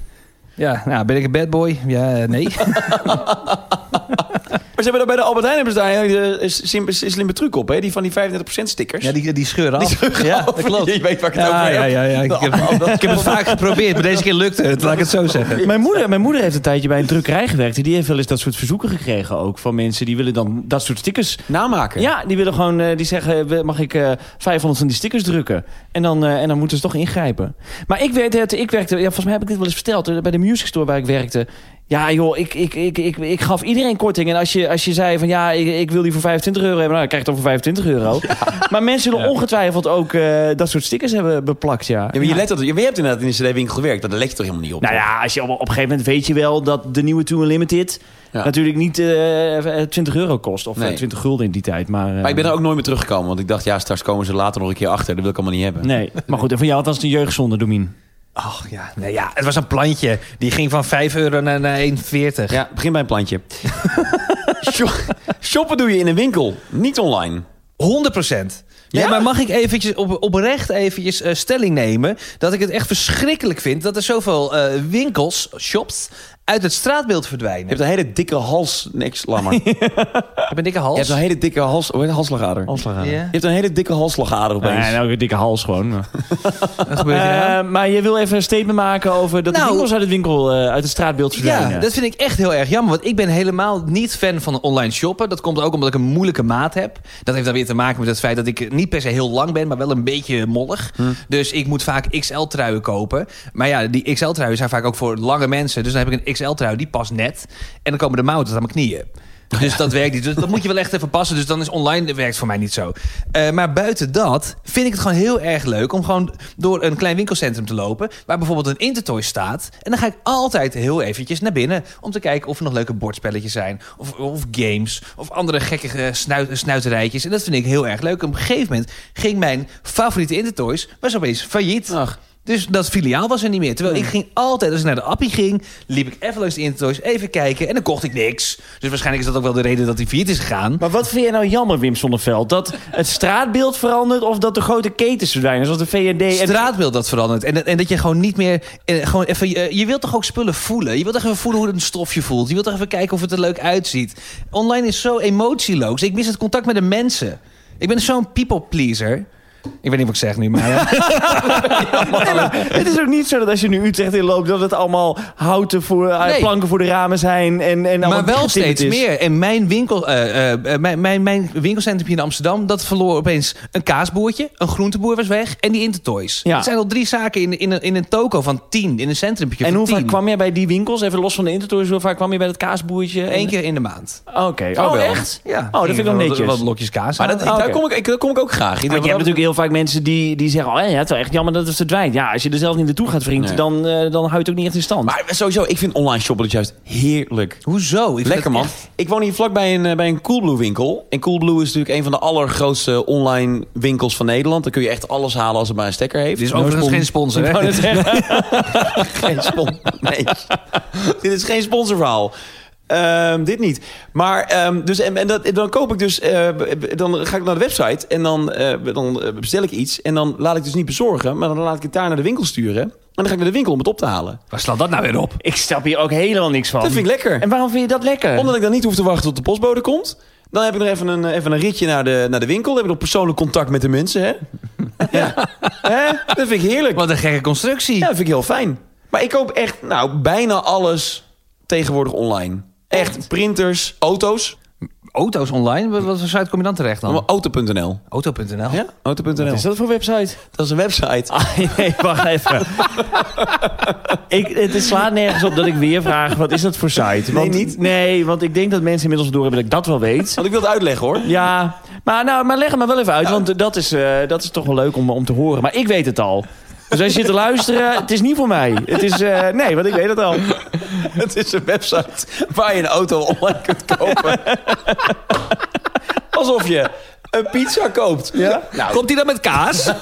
Ja, nou, ben ik een bad boy? Ja, nee. Maar ze hebben daar bij de Albert Heijn hebben ze daar een slimme, slimme truc op. Hè? Die van die 35% stickers. Ja, die, die scheuren af. Die scheuren ja, af. dat klopt. Je weet waar ik het ja, over heb. Ja, ja, ja. Ik, heb, ik heb het vaak geprobeerd, maar deze keer lukte het. Laat ik het zo zeggen. Mijn moeder, mijn moeder heeft een tijdje bij een drukkerij gewerkt. en Die heeft wel eens dat soort verzoeken gekregen ook. Van mensen die willen dan dat soort stickers. Namaken. Ja, die willen gewoon, eh, die zeggen, we- mag ik eh 500 van die stickers drukken? En dan, eh, en dan moeten ze toch ingrijpen. Maar ik werkte, ik werkte, ja, volgens mij heb ik dit wel eens verteld, eh, bij de music store waar ik werkte. Ja, joh, ik, ik, ik, ik, ik gaf iedereen korting. En als je, als je zei van ja, ik, ik wil die voor 25 euro hebben, nou, dan krijg je het dan voor 25 euro. Maar mensen zullen ongetwijfeld ook eh, dat soort stickers hebben beplakt, ja. Ja, maar je, let dat, je hebt inderdaad in de CD-winkel gewerkt. Daar let je toch helemaal niet op? Nou ja, als je op, op een gegeven moment weet je wel dat de nieuwe Too Unlimited Ja. natuurlijk niet eh 20 euro kost. Of eh, Nee. 20 gulden in die tijd. Maar, eh, Maar ik ben er ook nooit meer teruggekomen. Want ik dacht, ja, straks komen ze later nog een keer achter. Dat wil ik allemaal niet hebben. Nee, maar goed, en van jou althans een jeugdzonde, Domien. Ach ja, nee, ja, het was een plantje. Die ging van 5 euro naar, naar 1,40. Ja, begin bij een plantje. Shop- Shoppen doe je in een winkel, niet online. 100 procent. Nee, Ja? maar mag ik eventjes op, oprecht eventjes eh, stelling nemen... dat ik het echt verschrikkelijk vind... dat er zoveel eh, winkels, shops, uit het straatbeeld verdwijnen. Je hebt een hele dikke hals... Niks, laat maar. Je Ik heb een dikke hals. hebt een hele dikke hals... Hoe heet? Halsslagader. Je hebt een hele dikke halsslagader opeens. Nee, nou, een dikke hals gewoon. gebeurt nou? Eh, maar je wil even een statement maken over dat de Nou- winkels uit het, winkel, eh, uit het straatbeeld verdwijnen. Ja, dat vind ik echt heel erg jammer. Want ik ben helemaal niet fan van online shoppen. Dat komt ook omdat ik een moeilijke maat heb. Dat heeft dan weer te maken met het feit dat ik niet per se heel lang ben... maar wel een beetje mollig. Dus ik moet vaak XL-truien kopen. Maar ja, die XL-truien zijn vaak ook voor lange mensen. Dus dan heb ik een XL-trui, die past net. En dan komen de mouwen aan mijn knieën. Dus dat werkt niet. Dus dat moet je wel echt even passen. Dus dan is online werkt voor mij niet zo. Eh, maar buiten dat vind ik het gewoon heel erg leuk... om gewoon door een klein winkelcentrum te lopen... waar bijvoorbeeld een Intertoy staat. En dan ga ik altijd heel eventjes naar binnen... om te kijken of er nog leuke bordspelletjes zijn. Of, of games. Of andere gekke eh, snuit, snuiterijtjes. En dat vind ik heel erg leuk. Op een gegeven moment ging mijn favoriete Intertoys... was opeens failliet. Dus dat filiaal was er niet meer. Terwijl ik ging altijd, als ik naar de appie ging... liep ik even langs de Intertoys, even kijken... en dan kocht ik niks. Dus waarschijnlijk is dat ook wel de reden dat hij failliet is gegaan. Maar wat vind je nou jammer, Wim Sonneveld? Dat het straatbeeld verandert of dat de grote ketens verdwijnen, zoals de V&D? En straatbeeld dat verandert. En, en dat je gewoon niet meer... eh, gewoon even, je, je wilt toch ook spullen voelen? Je wilt toch even voelen hoe een stofje voelt? Je wilt toch even kijken of het er leuk uitziet? Online is zo emotieloos. Ik mis het contact met de mensen. Ik ben zo'n people pleaser. Ik weet niet wat ik zeg nu, maar... ja. Nee, maar het is ook niet zo dat als je nu Utrecht inloopt... dat het allemaal houten voor, eh, Nee. planken voor de ramen zijn. En, en allemaal maar wel steeds is. meer. En mijn, winkel, eh, eh, mijn, mijn, mijn winkelcentrum in Amsterdam... dat verloor opeens een kaasboertje. Een groenteboer was weg. En die Intertoys. Ja. Dat zijn al drie zaken in, in, een, in een toko van tien. In een centrumpje En hoe vaak kwam jij bij die winkels? Even los van de Intertours, hoe vaak kwam je bij het kaasboertje? Eén keer in de maand. Oké. Oh, Oh, echt? Ja. Oh, dat vind ik wel Wat- netjes. Wat lokjes kaas. Maar dat, Ah, daar, kom ik, ik, daar kom ik ook graag. Ik Want je hebt natuurlijk heel vaak mensen die, die zeggen... Oh, ja, het is wel echt jammer dat het verdwijnt. Ja, als je er zelf niet naartoe gaat, vriend... Nee. Dan, eh, dan houdt het ook niet echt in stand. Maar sowieso, ik vind online shoppen dus juist heerlijk. Hoezo? Ik Lekker man. echt- Ik woon hier vlakbij een, eh, bij een Coolblue winkel. En Coolblue is natuurlijk een van de allergrootste online winkels van Nederland. Dan kun je echt alles halen als het maar een stekker heeft. Dit is overigens geen sponsor, hè? Geen sponsor. Nee. dit is geen sponsorverhaal. Ehm, dit niet. Maar dus, dus, en, en dat, dan koop ik dus, eh, dan ga ik naar de website en dan, eh, dan eh, bestel ik iets. En dan laat ik dus niet bezorgen, maar dan laat ik het daar naar de winkel sturen. En dan ga ik naar de winkel om het op te halen. Waar slaat dat nou weer op? Ik snap hier ook helemaal niks van. Dat vind ik lekker. En waarom vind je dat lekker? Omdat ik dan niet hoef te wachten tot de postbode komt. Dan heb ik nog even een, even een ritje naar de, naar de winkel. Dan heb ik nog persoonlijk contact met de mensen. Hè? ja. Hè? Dat vind ik heerlijk. Wat een gekke constructie. Ja, dat vind ik heel fijn. Maar ik koop echt nou, bijna alles tegenwoordig online. Echt, printers, auto's. Auto's online? Wat voor site kom je dan terecht dan? Auto.nl. Auto.nl. Ja, auto.nl. Wat is dat voor website? Dat is een website. Ah, nee, wacht even. ik, het slaat nergens op dat ik weer vraag, wat is dat voor site? Want, niet? Nee, want ik denk dat mensen inmiddels door hebben dat ik dat wel weet. Want ik wil het uitleggen hoor. Ja, maar, nou, maar leg het maar wel even uit, want dat is, eh, dat is toch wel leuk om, om te horen. Maar ik weet het al. Dus als je zit te luisteren, het is niet voor mij. Het is, eh, nee, want ik weet het al. Het is een website waar je een auto online kunt kopen. Alsof je een pizza koopt. Ja? Nou, Komt die dan met kaas?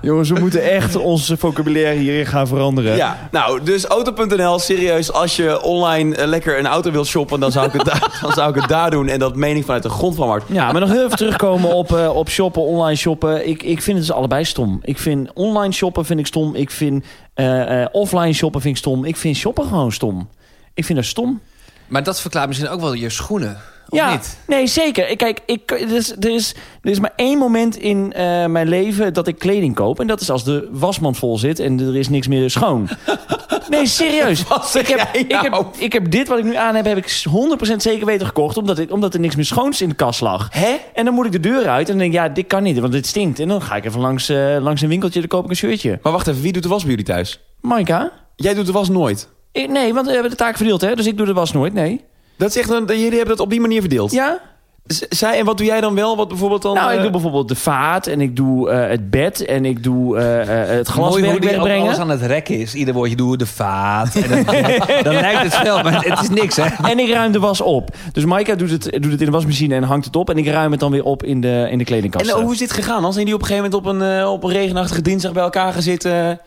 Jongens, we moeten echt ons vocabulaire hierin gaan veranderen. Ja, nou, dus auto.nl, serieus, als je online eh, lekker een auto wilt shoppen, dan zou, ik het daar, dan zou ik het daar doen. En dat meen ik vanuit de grond van hart. Ja, maar nog heel even terugkomen op, eh, op shoppen, online shoppen. Ik, ik vind het dus allebei stom. Ik vind online shoppen vind ik stom. Ik vind eh, eh, offline shoppen vind ik stom. Ik vind shoppen gewoon stom. Ik vind dat stom. Maar dat verklaart misschien ook wel je schoenen. Of ja, niet? nee, zeker. Kijk, ik, er, is, er, is, er is maar één moment in eh, mijn leven dat ik kleding koop. En dat is als de wasmand vol zit en er is niks meer schoon. Nee, serieus. Ik, heb, ik, heb, nou? ik heb dit wat ik nu aan heb, heb ik 100% zeker weten gekocht. Omdat, ik, omdat er niks meer schoons in de kast lag. Hè? En dan moet ik de deur uit en dan denk ik, ja, dit kan niet, want dit stinkt. En dan ga ik even langs, eh, langs een winkeltje, dan koop ik een shirtje. Maar wacht even, wie doet de was bij jullie thuis? Maika? Jij doet de was nooit. Ik- nee, want we hebben de taak verdeeld, hè? Dus ik doe de was nooit, nee. Dat is echt een, jullie hebben dat op die manier verdeeld. Ja? Z- Zij, en wat doe jij dan wel? Wat bijvoorbeeld dan... Nou, ik eh, doe bijvoorbeeld de vaat en ik doe eh, het bed en ik doe eh, eh, het Mooi hoe glaswerk wegbrengen. alles aan het rekken is. Ieder woordje doe de vaat. En dan, dan lijkt het veel, maar het is niks, hè? En ik ruim de was op. Dus Maaika doet het, doet het in de wasmachine en hangt het op. En ik ruim het dan weer op in de, in de kledingkast. En hoe is dit gegaan? Dan zijn die op een gegeven moment op een, op een regenachtige dinsdag bij elkaar gaan zitten.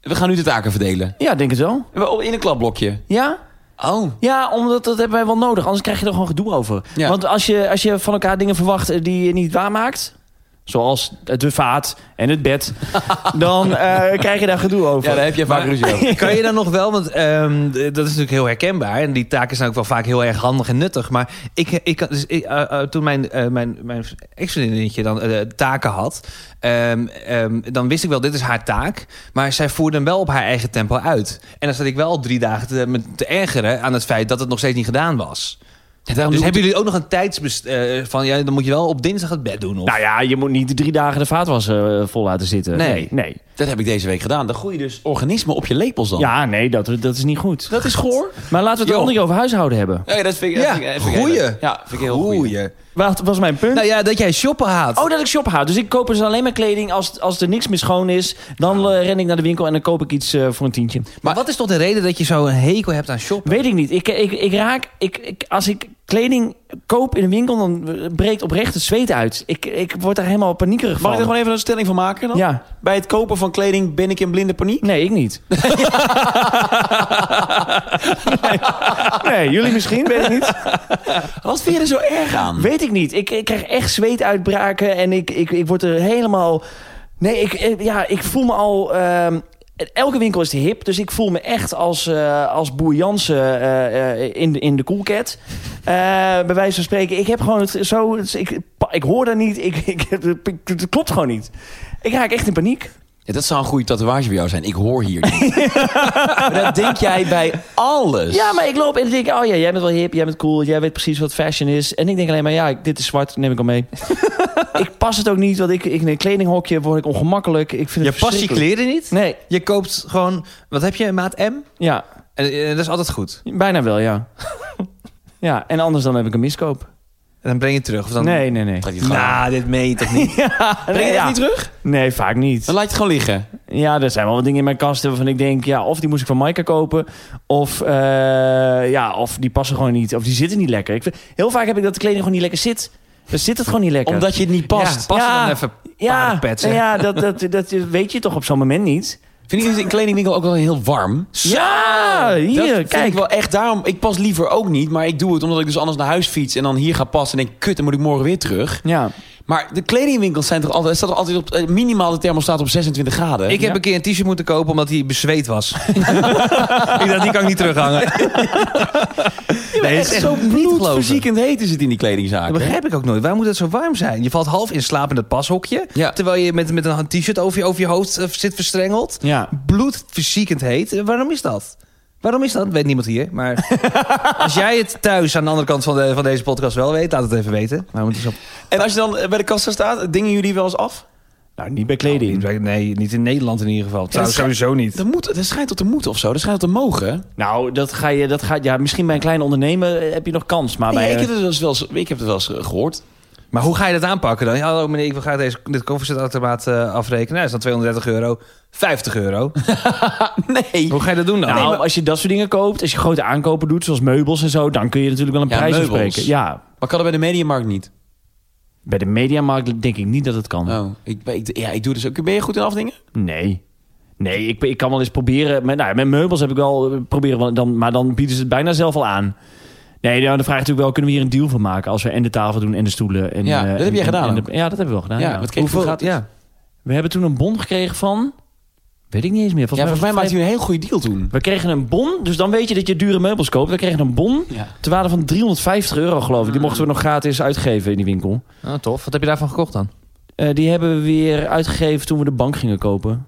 We gaan nu de taken verdelen. Ja, denk het wel. We- In een klapblokje. Ja? Oh. Ja, omdat dat hebben wij wel nodig. Anders krijg je er gewoon gedoe over. Ja. Want als je, als je van elkaar dingen verwacht eh, die je niet waarmaakt... Zoals de vaat en het bed. dan eh, krijg je daar gedoe over. Ja, daar heb je vaak ruzie over. Kan je dan nog wel, want ehm, dat is natuurlijk heel herkenbaar. En die taken zijn ook wel vaak heel erg handig en nuttig. Maar ik, ik, kan- dus ik, eh, eh, toen mijn, eh, mijn, mijn ex-vriendinnetje dan eh, taken had... ehm, ehm, dan wist ik wel, dit is haar taak. Maar zij voerde hem wel op haar eigen tempo uit. En dan zat ik wel drie dagen te, me te ergeren aan het feit dat het nog steeds niet gedaan was. Ja, Dus hebben jullie ook nog een tijdsbest eh, van... Ja, dan moet je wel op dinsdag het bed doen? Of? Nou ja, je moet niet de drie dagen de vaatwas eh, vol laten zitten. Nee. nee. nee. Dat heb ik deze week gedaan. Dan groeien dus organismen op je lepels dan. Ja, nee, dat, dat is niet goed. Dat is goor. Maar laten we het Yo. andere over huishouden hebben. Ja, dat vind ik, Ja, dat vind ik- goeie. Ja, vind ik heel goeie. Wat was mijn punt? Nou ja, dat jij shoppen haat. Oh, dat ik shop haat. Dus ik koop dus alleen maar kleding als, als er niks meer schoon is. Dan eh, ren ik naar de winkel en dan koop ik iets eh, voor een tientje. maar wat is toch de reden dat je zo een hekel hebt aan shoppen? Weet ik niet. Ik, ik, ik raak... Ik, ik, als ik kleding koop in een winkel, dan breekt oprecht het zweet uit. Ik, ik word daar helemaal paniekerig Mag van. ik er gewoon even een stelling van maken dan? Ja. Bij het kopen van kleding ben ik in blinde paniek? Nee, ik niet. nee. nee, jullie misschien, weet ik niet. Wat vind je er zo erg aan? Weet ik niet. Ik, ik krijg echt zweetuitbraken en ik, ik, ik word er helemaal... Nee, ik, ik- ja, ik voel me al... ehm, elke winkel is hip, dus ik voel me echt als, eh, als boer Jansen eh, eh, in, de, in de. Eh bij wijze van spreken. Ik heb gewoon het zo... ik, ik hoor daar niet. Ik, ik, het klopt gewoon niet. Ik raak echt in paniek. Ja, dat zou een goede tatoeage voor jou zijn. Ik hoor hier niet. maar dat denk jij bij alles. Ja, maar ik loop en denk, oh ja, jij bent wel hip, jij bent cool, jij weet precies wat fashion is. En ik denk alleen maar, ja, dit is zwart, neem ik al mee. ik pas het ook niet, want ik, ik in een kledinghokje word ik ongemakkelijk. Ik vind Je het past je kleren niet? Nee, Je koopt gewoon... Wat heb je, maat M? ja, En, dat is altijd goed. bijna wel, ja. ja, en anders dan heb ik een miskoop. En dan breng je het terug. Of dan... Nee, nee, nee. Nou, dit meen je toch niet? Breng je Nee, het ja. niet terug? Nee, vaak niet. Dan laat je het gewoon liggen. Ja, er zijn wel wat dingen in mijn kast waarvan ik denk, ja, of die moest ik van Maaika kopen, of, eh, ja, of die passen gewoon niet, of die zitten niet lekker. Ik vind, heel vaak heb ik dat de kleding gewoon niet lekker zit. Dan zit het gewoon niet lekker. Omdat je het niet past. Ja, pas er Ja. dan even ja, ja dat, dat, dat weet je toch op zo'n moment niet. Vind je het in kledingwinkel ook wel heel warm? Ja, dat hier, vind kijk. ik wel echt daarom. Ik pas liever ook niet, maar ik doe het omdat ik dus anders naar huis fiets en dan hier ga passen en denk, kut, dan moet ik morgen weer terug. Ja. Maar de kledingwinkels zijn toch altijd, staat toch altijd op eh, minimaal de thermostaat op 26 graden. Ik heb Ja. een keer een t-shirt moeten kopen omdat hij bezweet was. ik dacht, die kan ik niet terughangen. nee, het is echt zo bloedverziekend heet is het in die kledingzaken. Dat begrijp ik ook nooit. Waarom moet het zo warm zijn? Je valt half in slaap in het pashokje. Ja. Terwijl je met, met een t-shirt over je, over je hoofd eh, zit verstrengeld. Ja. Bloedverziekend heet. Eh, Waarom is dat? Waarom is dat? Weet niemand hier. Maar als jij het thuis aan de andere kant van, de, van deze podcast wel weet, laat het even weten. Nou, moet eens op. En als je dan bij de kassa staat, dingen jullie wel eens af? Nou, niet bij kleding. Nee, nee, niet in Nederland in ieder geval. Trouwens, dat sowieso niet. Dat, moet, dat schijnt tot te moeten of zo. Dat schijnt tot te mogen. Nou, dat ga je, dat gaat, ja, misschien bij een klein ondernemer heb je nog kans. Maar Nee, bij, ik, heb eh, het wel eens, ik heb het wel eens eh, gehoord. Maar hoe ga je dat aanpakken dan? Ja, Hallo meneer, ik wil graag deze, dit koffiezetautomaat eh afrekenen. Nou, dat is dan 230 euro. 50 euro. Nee. Hoe ga je dat doen dan? nou, als je dat soort dingen koopt, als je grote aankopen doet, zoals meubels en zo, dan kun je natuurlijk wel een Ja, prijs bespreken. Ja, Maar kan dat bij de mediamarkt niet? bij de mediamarkt denk ik niet dat het kan. Oh, ik, ik, ja, ik doe dus ook. Ben je goed in afdingen? Nee. Nee, ik, ik kan wel eens proberen. Met, nou, met meubels heb ik wel proberen, wel- dan, maar dan bieden ze het bijna zelf al aan. Nee, nou, dan vraag je natuurlijk wel, kunnen we hier een deal van maken als we en de tafel doen en de stoelen? En, Ja, eh, dat heb jij gedaan de- ja, dat hebben we wel gedaan. Ja, ja. wat voor gratis? Ja. We hebben toen een bon gekregen van, weet ik niet eens meer. Ja, volgens mij maakte u een heel goede deal toen. We kregen een bon, dus dan weet je dat je dure meubels koopt. We kregen een bon Ja. ter waarde van 350 euro, geloof ik. Die mochten we nog gratis uitgeven in die winkel. Oh, tof. Wat heb je daarvan gekocht dan? Eh, die hebben we weer uitgegeven toen we de bank gingen kopen.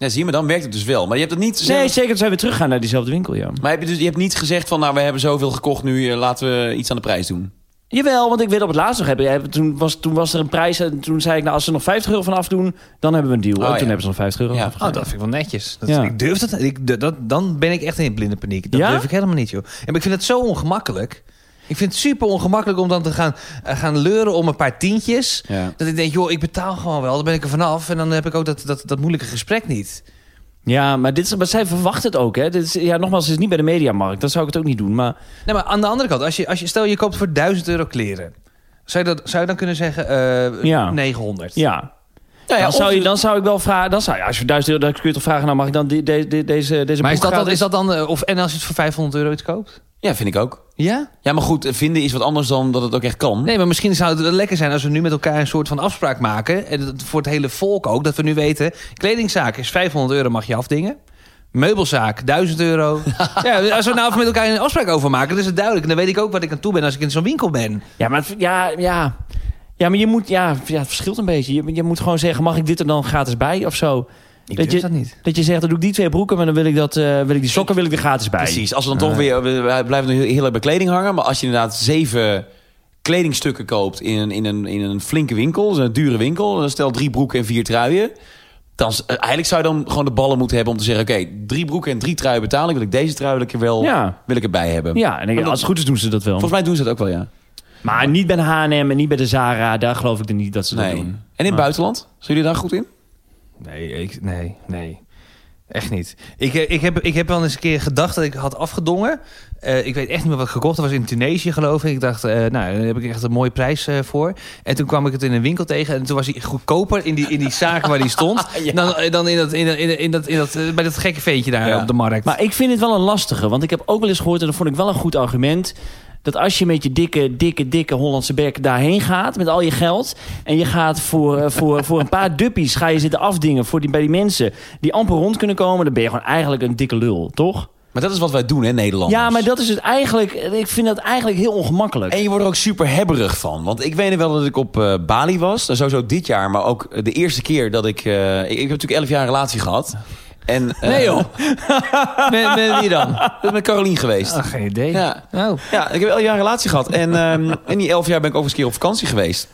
Ja, zie je, maar dan werkt het dus wel. Maar je hebt het niet... Nee, zeker. Toen zijn we teruggegaan naar diezelfde winkel, ja. Maar heb je, dus, je hebt niet gezegd van, nou, we hebben zoveel gekocht nu, eh, laten we iets aan de prijs doen. Jawel, want ik weet op het laatst nog hebben. ja, Toen was, toen was er een prijs en toen zei ik, nou, als ze nog 50 euro van afdoen, dan hebben we een deal. Oh, en toen ja. hebben ze nog 50 euro Ja. van Oh, dat vind ik wel netjes. Dat, Ja. Ik durf dat, ik, dat. Dan ben ik echt in blinde paniek. Dat Ja? durf ik helemaal niet, joh. En ik vind het zo ongemakkelijk. Ik vind het super ongemakkelijk om dan te gaan, eh, gaan leuren om een paar tientjes. Ja. Dat ik denk, joh, ik betaal gewoon wel. Dan ben ik er vanaf. En dan heb ik ook dat, dat, dat moeilijke gesprek niet. Ja, maar, dit is, maar zij verwachten het ook. Hè? Dit is, ja, nogmaals, het is niet bij de mediamarkt. Dan zou ik het ook niet doen. Maar Nee, maar aan de andere kant, als je, als je, stel je koopt voor 1000 euro kleren. Zou je, dat, zou je dan kunnen zeggen eh, Ja. 900? ja, Nou ja, dan, zou je, dan zou ik wel vragen... Dan zou, ja, als je 1000 euro, dan kun je toch vragen... Nou, mag ik dan die, de, de- deze, deze Maar is dat, dan, is dat dan... eh, Of, en als je het voor 500 euro iets koopt? Ja, vind ik ook. Ja? Ja, maar goed, vinden is wat anders dan dat het ook echt kan. Nee, maar misschien zou het wel lekker zijn als we nu met elkaar een soort van afspraak maken. En voor het hele volk ook. Dat we nu weten, kledingzaak is 500 euro mag je afdingen. Meubelzaak, 1000 euro. ja, als we nou met elkaar een afspraak over maken, dan is het duidelijk. En dan weet ik ook wat ik aan toe ben als ik in zo'n winkel ben. Ja, maar, ja, ja. Ja, maar je moet... Ja, ja, het verschilt een beetje. Je, je moet gewoon zeggen... Mag ik dit er dan gratis bij of zo? Ik Dat je- dat niet. Dat je zegt, dan doe ik die twee broeken... maar dan wil ik, dat, eh, wil ik die sokken wil ik er gratis bij. Precies, als we dan toch weer... We blijven heel, heel erg bij kleding hangen. Maar als je inderdaad zeven kledingstukken koopt in een, in een, in een flinke winkel... dus een dure winkel, stel drie broeken en vier truien... Dan, eh, eigenlijk zou je dan gewoon de ballen moeten hebben om te zeggen... oké, drie broeken en drie truien betalen. Wil ik deze trui wil ik er wel Ja. wil ik erbij hebben. Ja, en ik- dat- als het goed is doen ze dat wel. Volgens mij doen ze dat ook wel, ja. Maar niet bij de H&M en niet bij de Zara. Daar geloof ik er niet dat ze dat doen. En in het Maar- buitenland? Zijn jullie daar goed in? Nee, ik, nee, nee. Echt niet. Ik, eh, ik, heb, ik heb wel eens een keer gedacht dat ik had afgedongen. Eh, ik weet echt niet meer wat ik gekocht. Dat was in Tunesië geloof ik. Ik dacht, eh, nou, daar heb ik echt een mooie prijs eh, voor. En toen kwam ik het in een winkel tegen. En toen was hij goedkoper in die, in die zaak waar die stond. Dan, eh, dan in dat, in, dat- in, dat- in dat, in dat, bij dat gekke veentje daar Ja. op de markt. Maar ik vind het wel een lastige. Want ik heb ook wel eens gehoord, en dat vond ik wel een goed argument... dat als je met je dikke, dikke, dikke Hollandse bek daarheen gaat... met al je geld... en je gaat voor, eh, voor, voor een paar duppies... ga je zitten afdingen voor die, bij die mensen... die amper rond kunnen komen... dan ben je gewoon eigenlijk een dikke lul, toch? Maar dat is wat wij doen, hè, Nederlanders. Ja, maar dat is het eigenlijk... ik vind dat eigenlijk heel ongemakkelijk. En je wordt er ook super hebberig van. Want ik weet wel dat ik op eh, Bali was. Sowieso dit jaar, maar ook de eerste keer dat ik... eh, ik, ik heb natuurlijk elf jaar relatie gehad. En, eh, Nee joh. met, met wie dan? Met Carolien geweest. Ah, geen idee. Ja. Oh. Ja, ik heb elf jaar een relatie gehad. En ehm, in die elf jaar ben ik ook eens een keer op vakantie geweest.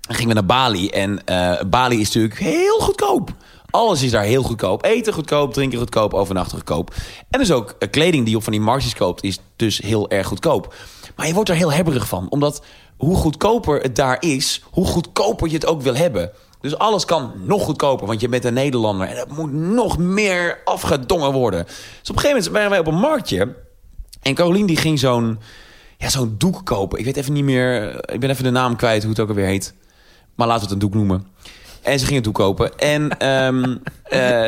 Dan gingen we naar Bali. En eh, Bali is natuurlijk heel goedkoop. Alles is daar heel goedkoop. Eten goedkoop, drinken goedkoop, overnachten goedkoop. En dus ook eh, kleding die je op van die marges koopt... is dus heel erg goedkoop. Maar je wordt er heel hebberig van. Omdat hoe goedkoper het daar is... hoe goedkoper je het ook wil hebben. Dus alles kan nog goedkoper, want je bent een Nederlander... en het moet nog meer afgedongen worden. Dus op een gegeven moment waren wij op een marktje... en Carolien die ging zo'n ja, zo'n doek kopen. Ik weet even niet meer... Ik ben even de naam kwijt hoe het ook alweer heet. Maar laten we het een doek noemen. En ze ging het doek kopen. En eh,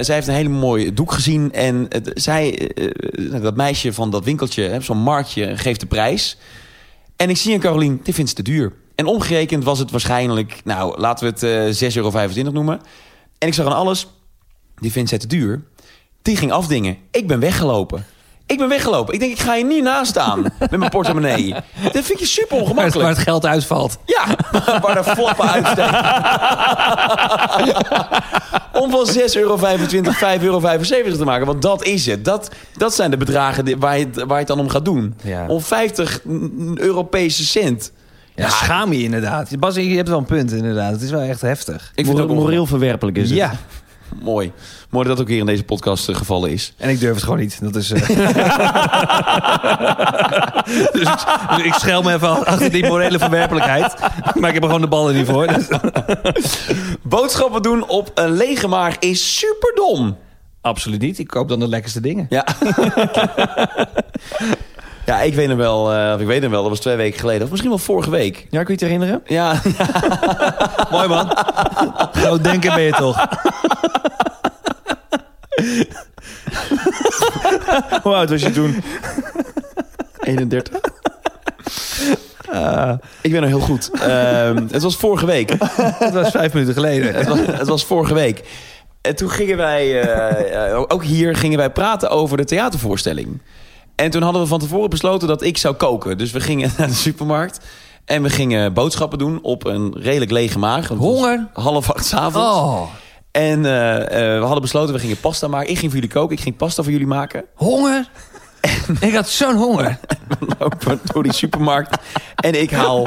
zij heeft een hele mooie doek gezien. En zij, eh, dat meisje van dat winkeltje, zo'n marktje, geeft de prijs. En ik zie aan Carolien, dit vindt ze te duur. En omgerekend was het waarschijnlijk, nou, laten we het eh 6,25 euro noemen. En ik zag aan alles, die vindt zij te duur. Die ging afdingen. Ik ben weggelopen. Ik ben weggelopen. Ik denk, ik ga je niet naast staan met mijn portemonnee. Dat vind je super ongemakkelijk. waar het geld uitvalt. Ja, waar de flappen uitsteken. Om van 6,25 euro 5,75 euro te maken. Want dat is het. Dat, dat zijn de bedragen waar, je, het- waar je het dan om gaat doen. Ja. Om 50 Europese cent. Ja, schaam je inderdaad. Bas, je hebt wel een punt inderdaad. Het is wel echt heftig. Ik vind het ook moreel verwerpelijk is het. Ja, mooi. Mooi dat dat ook hier in deze podcast eh, gevallen is. en ik durf het gewoon niet. Dat is... eh, dus, ik, dus ik schel me even achter die morele verwerpelijkheid. Maar ik heb er gewoon de ballen niet voor. Dus- Boodschappen doen op een lege maag is super dom. Absoluut niet. Ik koop dan de lekkerste dingen. Ja. ja, ik weet hem wel. eh, of ik weet hem wel. Dat was twee weken geleden. Of misschien wel vorige week. Ja, kun je het herinneren? Ja, Mooi man. Groot denken ben je toch. Hoe oud was je toen? 31. ik ben er heel goed. Ehm, het was vorige week. Dat was vijf minuten geleden. het, was, het was vorige week. En toen gingen wij, eh, eh, ook hier gingen wij praten over de theatervoorstelling. En toen hadden we van tevoren besloten dat ik zou koken. Dus we gingen naar de supermarkt. En we gingen boodschappen doen op een redelijk lege maag. Honger? Half acht 's avonds. Oh, En eh, eh, we hadden besloten, we gingen pasta maken. Ik ging voor jullie koken, ik ging pasta voor jullie maken. honger? Ik had zo'n honger. We lopen door die supermarkt. En ik haal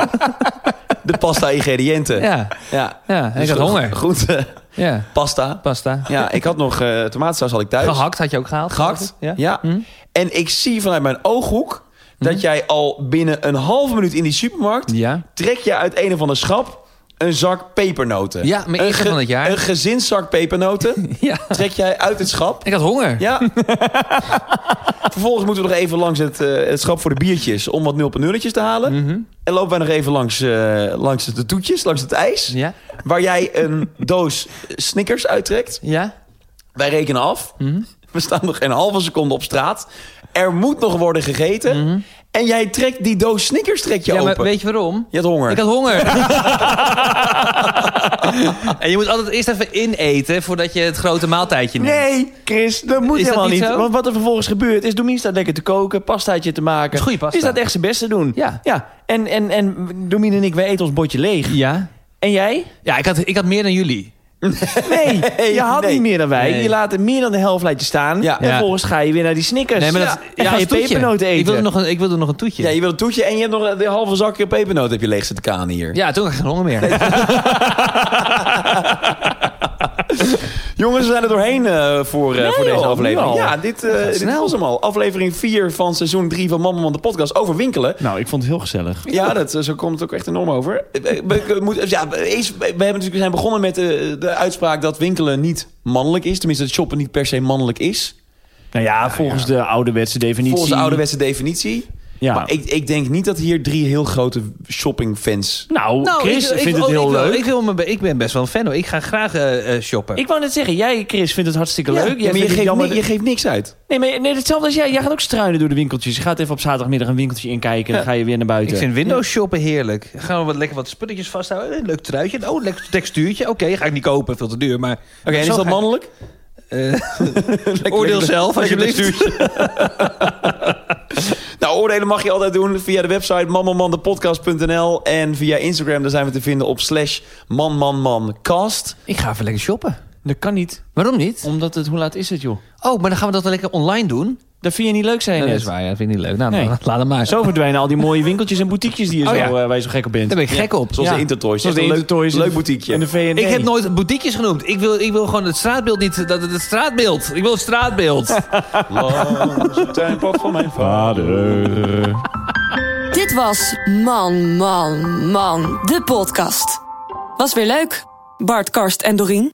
de pasta ingrediënten. Ja, ja. ja. Ik Dus had honger. Groente, Ja, pasta. pasta. Ja, ik had nog eh tomatensaus had ik thuis. Gehakt had je ook gehaald? Gehakt, Ja. ja. Hm? En ik zie vanuit mijn ooghoek dat jij al binnen een halve minuut in die supermarkt... Ja. trek je uit een of ander schap een zak pepernoten. Ja, van het jaar. Een gezinszak pepernoten Ja. trek jij uit het schap. Ik had honger. Ja. Vervolgens moeten we nog even langs het, eh, het schap voor de biertjes... om wat 0 nulletjes te halen. Mhm. En lopen wij nog even langs, eh, langs de toetjes, langs het ijs... Ja. waar jij een doos Snickers uittrekt. Ja. Wij rekenen af. We staan nog een halve seconde op straat. Er moet nog worden gegeten. En jij trekt die doos Snickers trek je Ja, maar open. weet je waarom? Je had honger. Ik had honger. en je moet altijd eerst even ineten voordat je het grote maaltijdje neemt. Nee, Chris, dat moet Is dat helemaal niet niet. zo? Want wat er vervolgens gebeurt, is Domien staat lekker te koken, pastaatje te maken. is goede pasta. Die staat echt zijn best te doen. Ja. ja. En, en, en Domien en ik, wij eten ons bordje leeg. Ja. En jij? Ja, ik had, ik had meer dan jullie. Nee, je had nee. niet meer dan wij. Nee. Je laat er meer dan de helft laat je staan. Ja. En vervolgens ga je weer naar die Snickers. Nee, maar dat, ja. En ga je pepernoten eten. Ik wilde nog een, ik wilde nog een toetje. Ja, je wil een toetje en je hebt nog de halve zakje pepernoten heb je leeg zitten kanen hier. Ja, toen had ik geen honger meer. Jongens, we zijn er doorheen eh, voor, eh, voor deze joh, aflevering. Ja, dit, eh, dit was hem al. Aflevering 4 van seizoen 3 van Mama Man de podcast over winkelen. Nou, ik vond het heel gezellig. Ja, dat, zo komt het ook echt enorm over. We- ja, eens, we, hebben natuurlijk, we zijn begonnen met de, de uitspraak dat winkelen niet mannelijk is. Tenminste, dat shoppen niet per se mannelijk is. Nou ja, volgens de ouderwetse definitie. Volgens de ouderwetse definitie. Ja. Maar ik, ik denk niet dat hier drie heel grote shoppingfans... Nou, Nou, Chris ik, ik- vindt het oh, heel ik wil- leuk. Ik, wil me, ik ben best wel een fan hoor. Ik ga graag eh, eh, shoppen. Ik wou net zeggen, jij, Chris, vindt het hartstikke Ja, leuk. ja, Jij maar je geeft, jammer ni- je geeft niks uit. Nee, maar nee, hetzelfde als jij. Jij gaat ook struinen door de winkeltjes. Je gaat even op zaterdagmiddag een winkeltje inkijken. Dan ga je weer naar buiten. Ik vind Windows shoppen heerlijk. Gaan we wat lekker wat spulletjes vasthouden. Een leuk truitje. Oh, lekker textuurtje. Oké, ga ik niet kopen. Veel te duur. Maar Oké, en is dat mannelijk? Eh, oordeel zelf, alsjeblieft. Nou, oordelen mag je altijd doen via de website manmanmandepodcast.nl en via Instagram. Daar zijn we te vinden op slash manmanmancast. Ik ga even lekker shoppen. Dat kan niet. Waarom niet? Omdat het... Hoe laat is het, joh? Oh, maar dan gaan we dat wel lekker online doen. Dat vind je niet leuk zijn, Ja, dat net. is waar. Ja, dat vind ik niet leuk. Nou, Nee. laat hem maar. Zo verdwijnen al die mooie winkeltjes en boutiquejes die je Oh, zo, ja. eh, waar je zo gek op bent. Daar ben ik gek op. Zoals Ja. de Intertoys. Zoals de Intertoys leuk, boutiqueje. En de V&D. Ik heb nooit boutiquejes genoemd. Ik wil, ik wil gewoon het straatbeeld niet... Dat, het straatbeeld. Ik wil het straatbeeld. Langs het tuinpad van mijn Vader. Dit was Man, Man, Man, de podcast. Was weer leuk. Bart, Karst en Dorien.